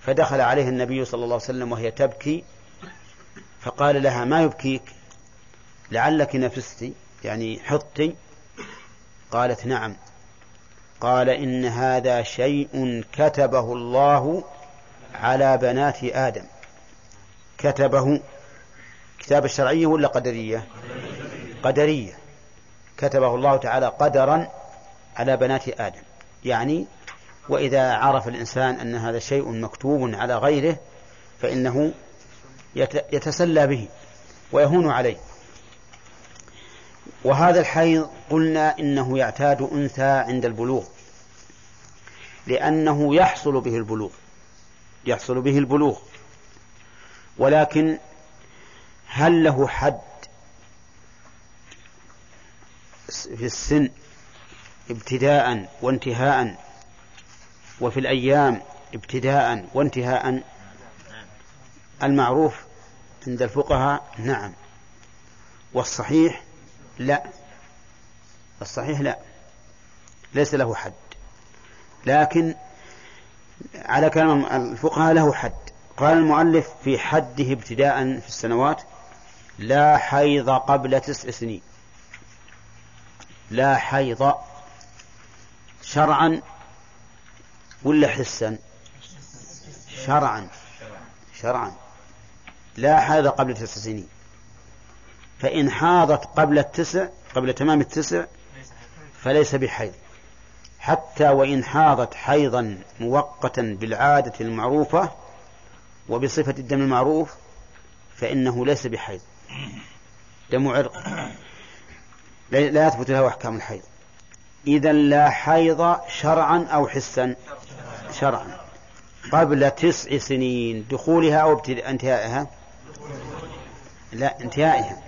فدخل عليه النبي صلى الله عليه وسلم وهي تبكي فقال لها ما يبكيك؟ لعلك نفستي يعني حطي قالت نعم. قال إن هذا شيء كتبه الله على بنات آدم. كتبه. كتاب الشرعية ولا قدرية؟ قدرية. كتبه الله تعالى قدرا على بنات آدم. يعني وإذا عرف الإنسان أن هذا شيء مكتوب على غيره فإنه يتسلى به ويهون عليه. وهذا الحيض قلنا إنه يعتاد أنثى عند البلوغ لأنه يحصل به البلوغ يحصل به البلوغ. ولكن هل له حد في السن ابتداء وانتهاء وفي الأيام ابتداء وانتهاء؟ المعروف عند الفقهاء نعم والصحيح لا. الصحيح لا. ليس له حد. لكن على كلام الفقهاء له حد. قال المؤلف في حده ابتداء في السنوات لا حيض قبل تسع سنين. لا حيض شرعا ولا حسا؟ شرعا. شرعا. لا حيض قبل تسع سنين. فإن حاضت قبل التسع قبل تمام التسع فليس بحيض. حتى وإن حاضت حيضا مؤقتا بالعادة المعروفة وبصفة الدم المعروف فإنه ليس بحيض. دم عرق. لا يثبت له أحكام الحيض. إذا لا حيض شرعا أو حسا. شرعا. قبل تسع سنين دخولها أو انتهائها؟ لا انتهائها.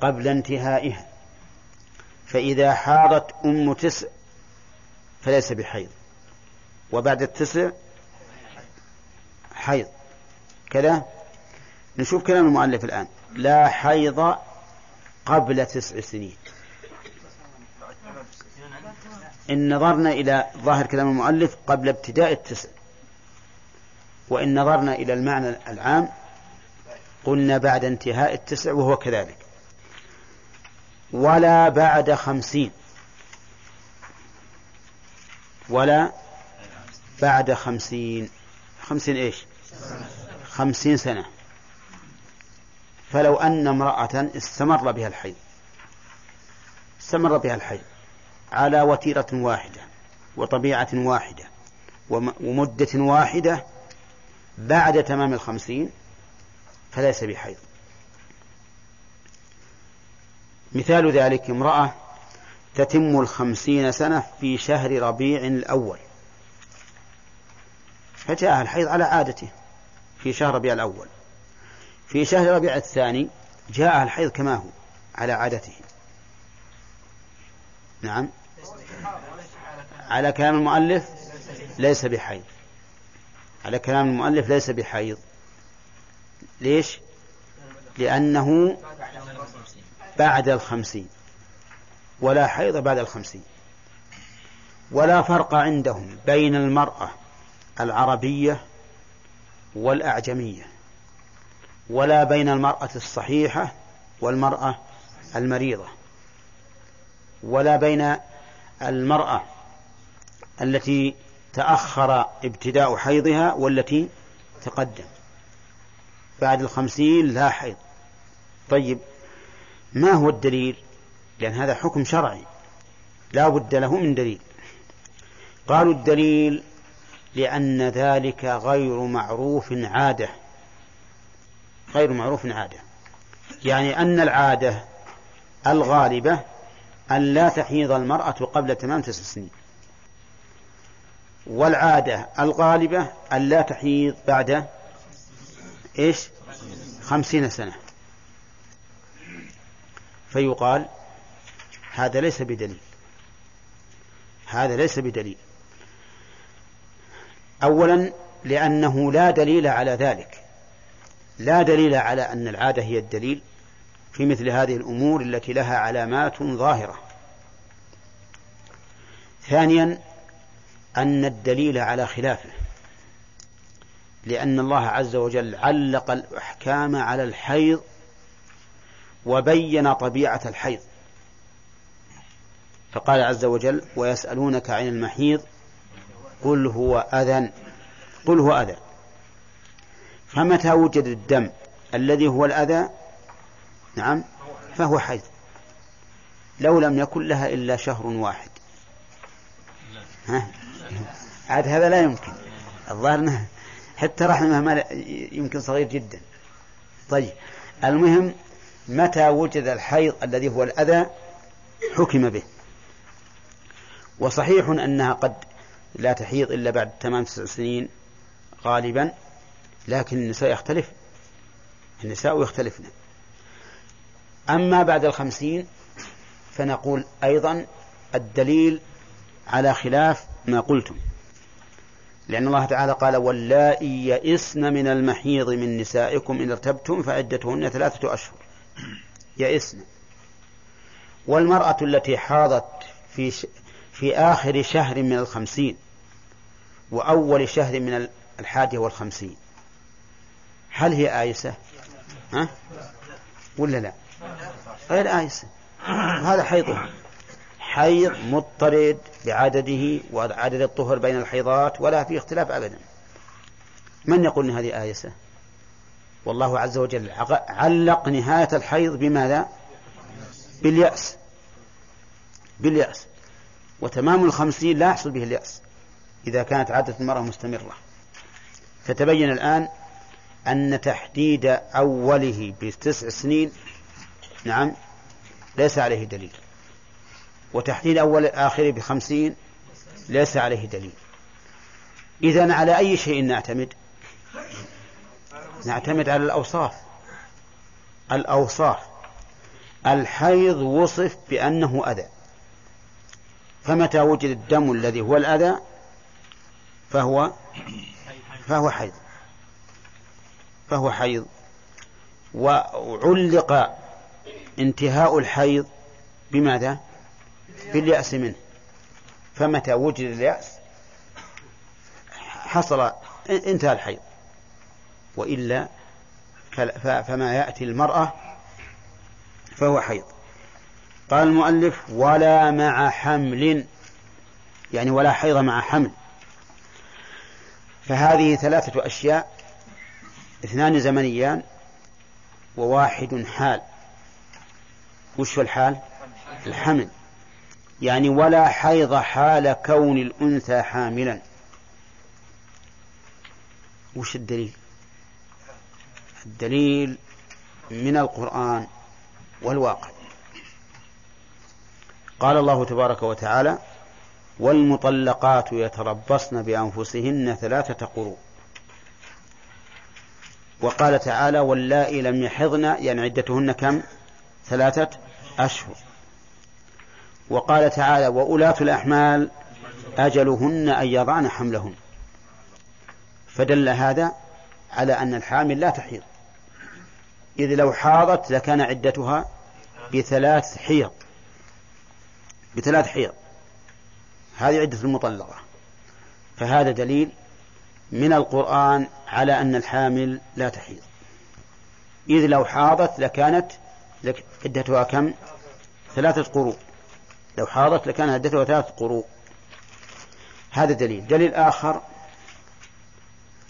قبل انتهائها. فإذا حاضت أم تسع فليس بحيض. وبعد التسع حيض. كذا؟ نشوف كلام المؤلف الآن. لا حيض قبل تسع سنين. إن نظرنا إلى ظاهر كلام المؤلف قبل ابتداء التسع. وإن نظرنا إلى المعنى العام قلنا بعد انتهاء التسع وهو كذلك. ولا بعد خمسين. ولا بعد خمسين. خمسين إيش؟ خمسين سنة. فلو أن امرأة استمر بها الحيض استمر بها الحيض على وتيرة واحدة وطبيعة واحدة ومدة واحدة بعد تمام الخمسين فليس بحيض. مثال ذلك امرأة تتم الخمسين سنة في شهر ربيع الأول. فجاءها الحيض على عادته في شهر ربيع الأول. في شهر ربيع الثاني جاءها الحيض كما هو على عادته. نعم. على كلام المؤلف ليس بحيض. على كلام المؤلف ليس بحيض. ليش؟ لأنه بعد الخمسين ولا حيض بعد الخمسين. ولا فرق عندهم بين المرأة العربية والأعجمية ولا بين المرأة الصحيحة والمرأة المريضة ولا بين المرأة التي تأخر ابتداء حيضها والتي تقدم. بعد الخمسين لا حيض. طيب ما هو الدليل؟ لأن هذا حكم شرعي. لا بد له من دليل. قالوا الدليل لأن ذلك غير معروف عادة. غير معروف عادة. يعني أن العادة الغالبة أن لا تحيض المرأة قبل تمام تسع سنين. والعادة الغالبة أن لا تحيض بعد إيش؟ خمسين سنة. فيقال هذا ليس بدليل. هذا ليس بدليل. أولا لأنه لا دليل على ذلك. لا دليل على أن العادة هي الدليل في مثل هذه الأمور التي لها علامات ظاهرة. ثانيا أن الدليل على خلافه. لأن الله عز وجل علق الأحكام على الحيض وبين طبيعة الحيض. فقال عز وجل ويسألونك عن المحيض قل هو أذى. قل هو أذى. فمتى وجد الدم الذي هو الأذى؟ نعم فهو حيض. لو لم يكن لها إلا شهر واحد. ها؟ عاد هذا لا يمكن. الظاهر حتى رحمه ما يمكن صغير جدا. طيب المهم متى وجد الحيض الذي هو الأذى حكم به. وصحيح أنها قد لا تحيض إلا بعد تمام تسع سنين غالبا لكن النساء يختلف. النساء يختلفن. أما بعد الخمسين فنقول أيضا الدليل على خلاف ما قلتم. لأن الله تعالى قال واللائي يئسن من المحيض من نسائكم إن ارتبتم فعدتهن ثلاثة أشهر. يئسن والمرأة التي حاضت في في آخر شهر من الخمسين وأول شهر من الحادية والخمسين. هل هي آيسة؟ ها؟ ولا لا؟ غير آيسة. هذا حيضها حيض مضطرد بعدده وعدد الطهر بين الحيضات ولا في اختلاف أبدا. من يقول أن هذه آيسة؟ والله عز وجل علق نهاية الحيض بماذا؟ باليأس. باليأس. وتمام الخمسين لا يحصل به اليأس إذا كانت عادة المرأة مستمرة. فتبين الآن أن تحديد أوله بتسع سنين نعم ليس عليه دليل. وتحديد أول آخره بخمسين ليس عليه دليل. إذا على أي شيء نعتمد؟ نعتمد على الأوصاف. الأوصاف. الحيض وصف بأنه أذى. فمتى وجد الدم الذي هو الأذى؟ فهو فهو حيض. فهو حيض. وعلق انتهاء الحيض بماذا؟ باليأس منه. فمتى وجد اليأس؟ حصل انتهى الحيض. وإلا فما يأتي المرأة فهو حيض. قال المؤلف ولا مع حمل. يعني ولا حيض مع حمل. فهذه ثلاثة أشياء اثنان زمنيان وواحد حال. وش الحال؟ الحمل. يعني ولا حيض حال كون الأنثى حاملا. وش الدليل؟ الدليل من القرآن والواقع. قال الله تبارك وتعالى والمطلقات يتربصن بأنفسهن ثلاثة قروء وقال تعالى واللائي لم يحضن يعني عدتهن كم؟ ثلاثة أشهر. وقال تعالى وأولاة الأحمال أجلهن أن يضعن حملهن فدل هذا على أن الحامل لا تحيض. إذ لو حاضت لكان عدتها بثلاث حيض. بثلاث حيض. هذه عدة المطلقة. فهذا دليل من القرآن على أن الحامل لا تحيض. إذ لو حاضت لكانت عدتها كم؟ ثلاثة قروء. لو حاضت لكان عدتها ثلاثة قروء. هذا دليل. دليل آخر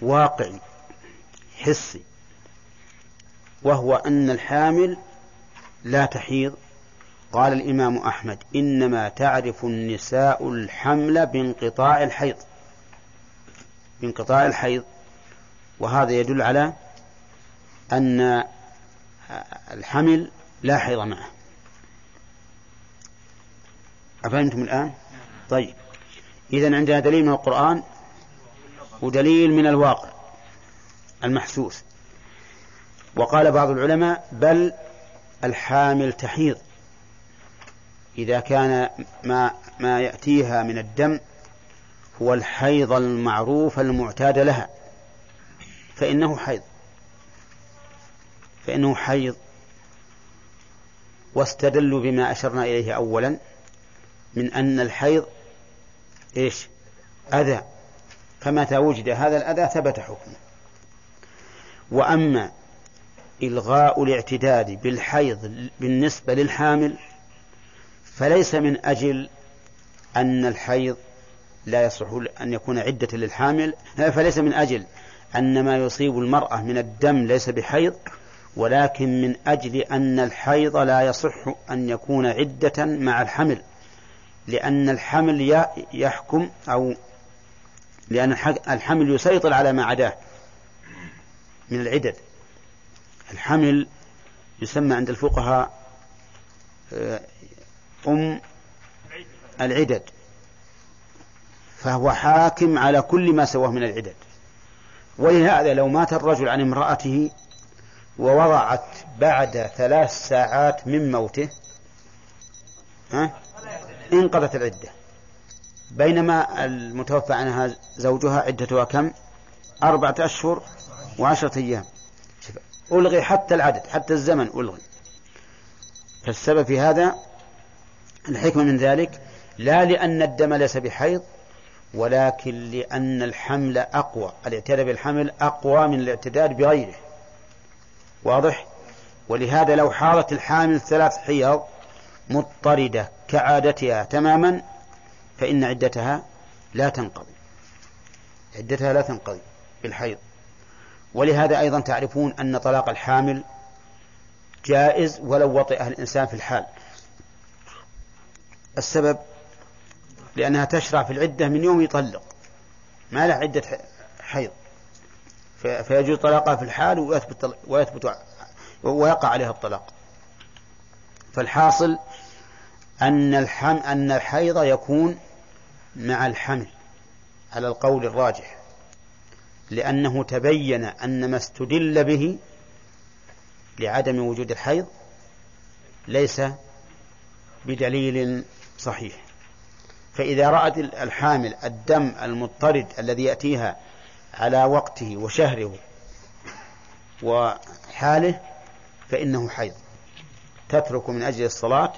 واقعي حسي. وهو أن الحامل لا تحيض. قال الإمام أحمد إنما تعرف النساء الحمل بانقطاع الحيض. بانقطاع الحيض. وهذا يدل على أن الحمل لا حيض معه. أفهمتم الآن؟ طيب. إذا عندنا دليل من القرآن ودليل من الواقع المحسوس. وقال بعض العلماء بل الحامل تحيض. إذا كان ما ما يأتيها من الدم هو الحيض المعروف المعتاد لها فإنه حيض فإنه حيض. واستدلوا بما أشرنا إليه أولا من أن الحيض إيش؟ أذى. فمتى وجد هذا الأذى ثبت حكمه. وأما إلغاء الاعتداد بالحيض بالنسبة للحامل فليس من أجل أن الحيض لا يصح أن يكون عدة للحامل فليس من أجل أن ما يصيب المرأة من الدم ليس بحيض ولكن من أجل أن الحيض لا يصح أن يكون عدة مع الحمل لأن الحمل يحكم أو لأن الحمل يسيطر على ما عداه من العدد. الحمل يسمى عند الفقهاء آه، أم العدد. فهو حاكم على كل ما سواه من العدد. ولهذا لو مات الرجل عن امرأته ووضعت بعد ثلاث ساعات من موته ها انقضت العدة. بينما المتوفى عنها زوجها عدتها كم؟ أربعة أشهر وعشرة أيام. ألغي حتى العدد حتى الزمن ألغي. فالسبب في هذا الحكمة من ذلك لا لأن الدم ليس بحيض ولكن لأن الحمل أقوى الاعتداد بالحمل أقوى من الاعتداد بغيره. واضح؟ ولهذا لو حاضت الحامل ثلاث حيض مضطردة كعادتها تماما فإن عدتها لا تنقضي. عدتها لا تنقضي بالحيض. ولهذا أيضا تعرفون أن طلاق الحامل جائز ولو وطئه الإنسان في الحال. السبب لأنها تشرع في العدة من يوم يطلق. ما له عدة حيض. فيجوز طلاقها في الحال ويثبت ويثبت ويقع عليها الطلاق. فالحاصل أن الحم أن الحيض يكون مع الحمل على القول الراجح. لأنه تبين أن ما استدل به لعدم وجود الحيض ليس بدليل صحيح. فإذا رأت الحامل الدم المضطرد الذي يأتيها على وقته وشهره وحاله فإنه حيض. تترك من أجل الصلاة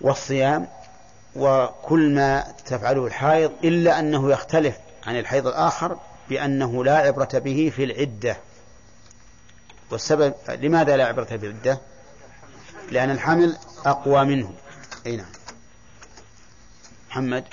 والصيام وكل ما تفعله الحائض إلا أنه يختلف عن الحيض الآخر بأنه لا عبرة به في العدة. والسبب لماذا لا عبرة في العدة؟ لأن الحمل أقوى منه. أي نعم. محمد؟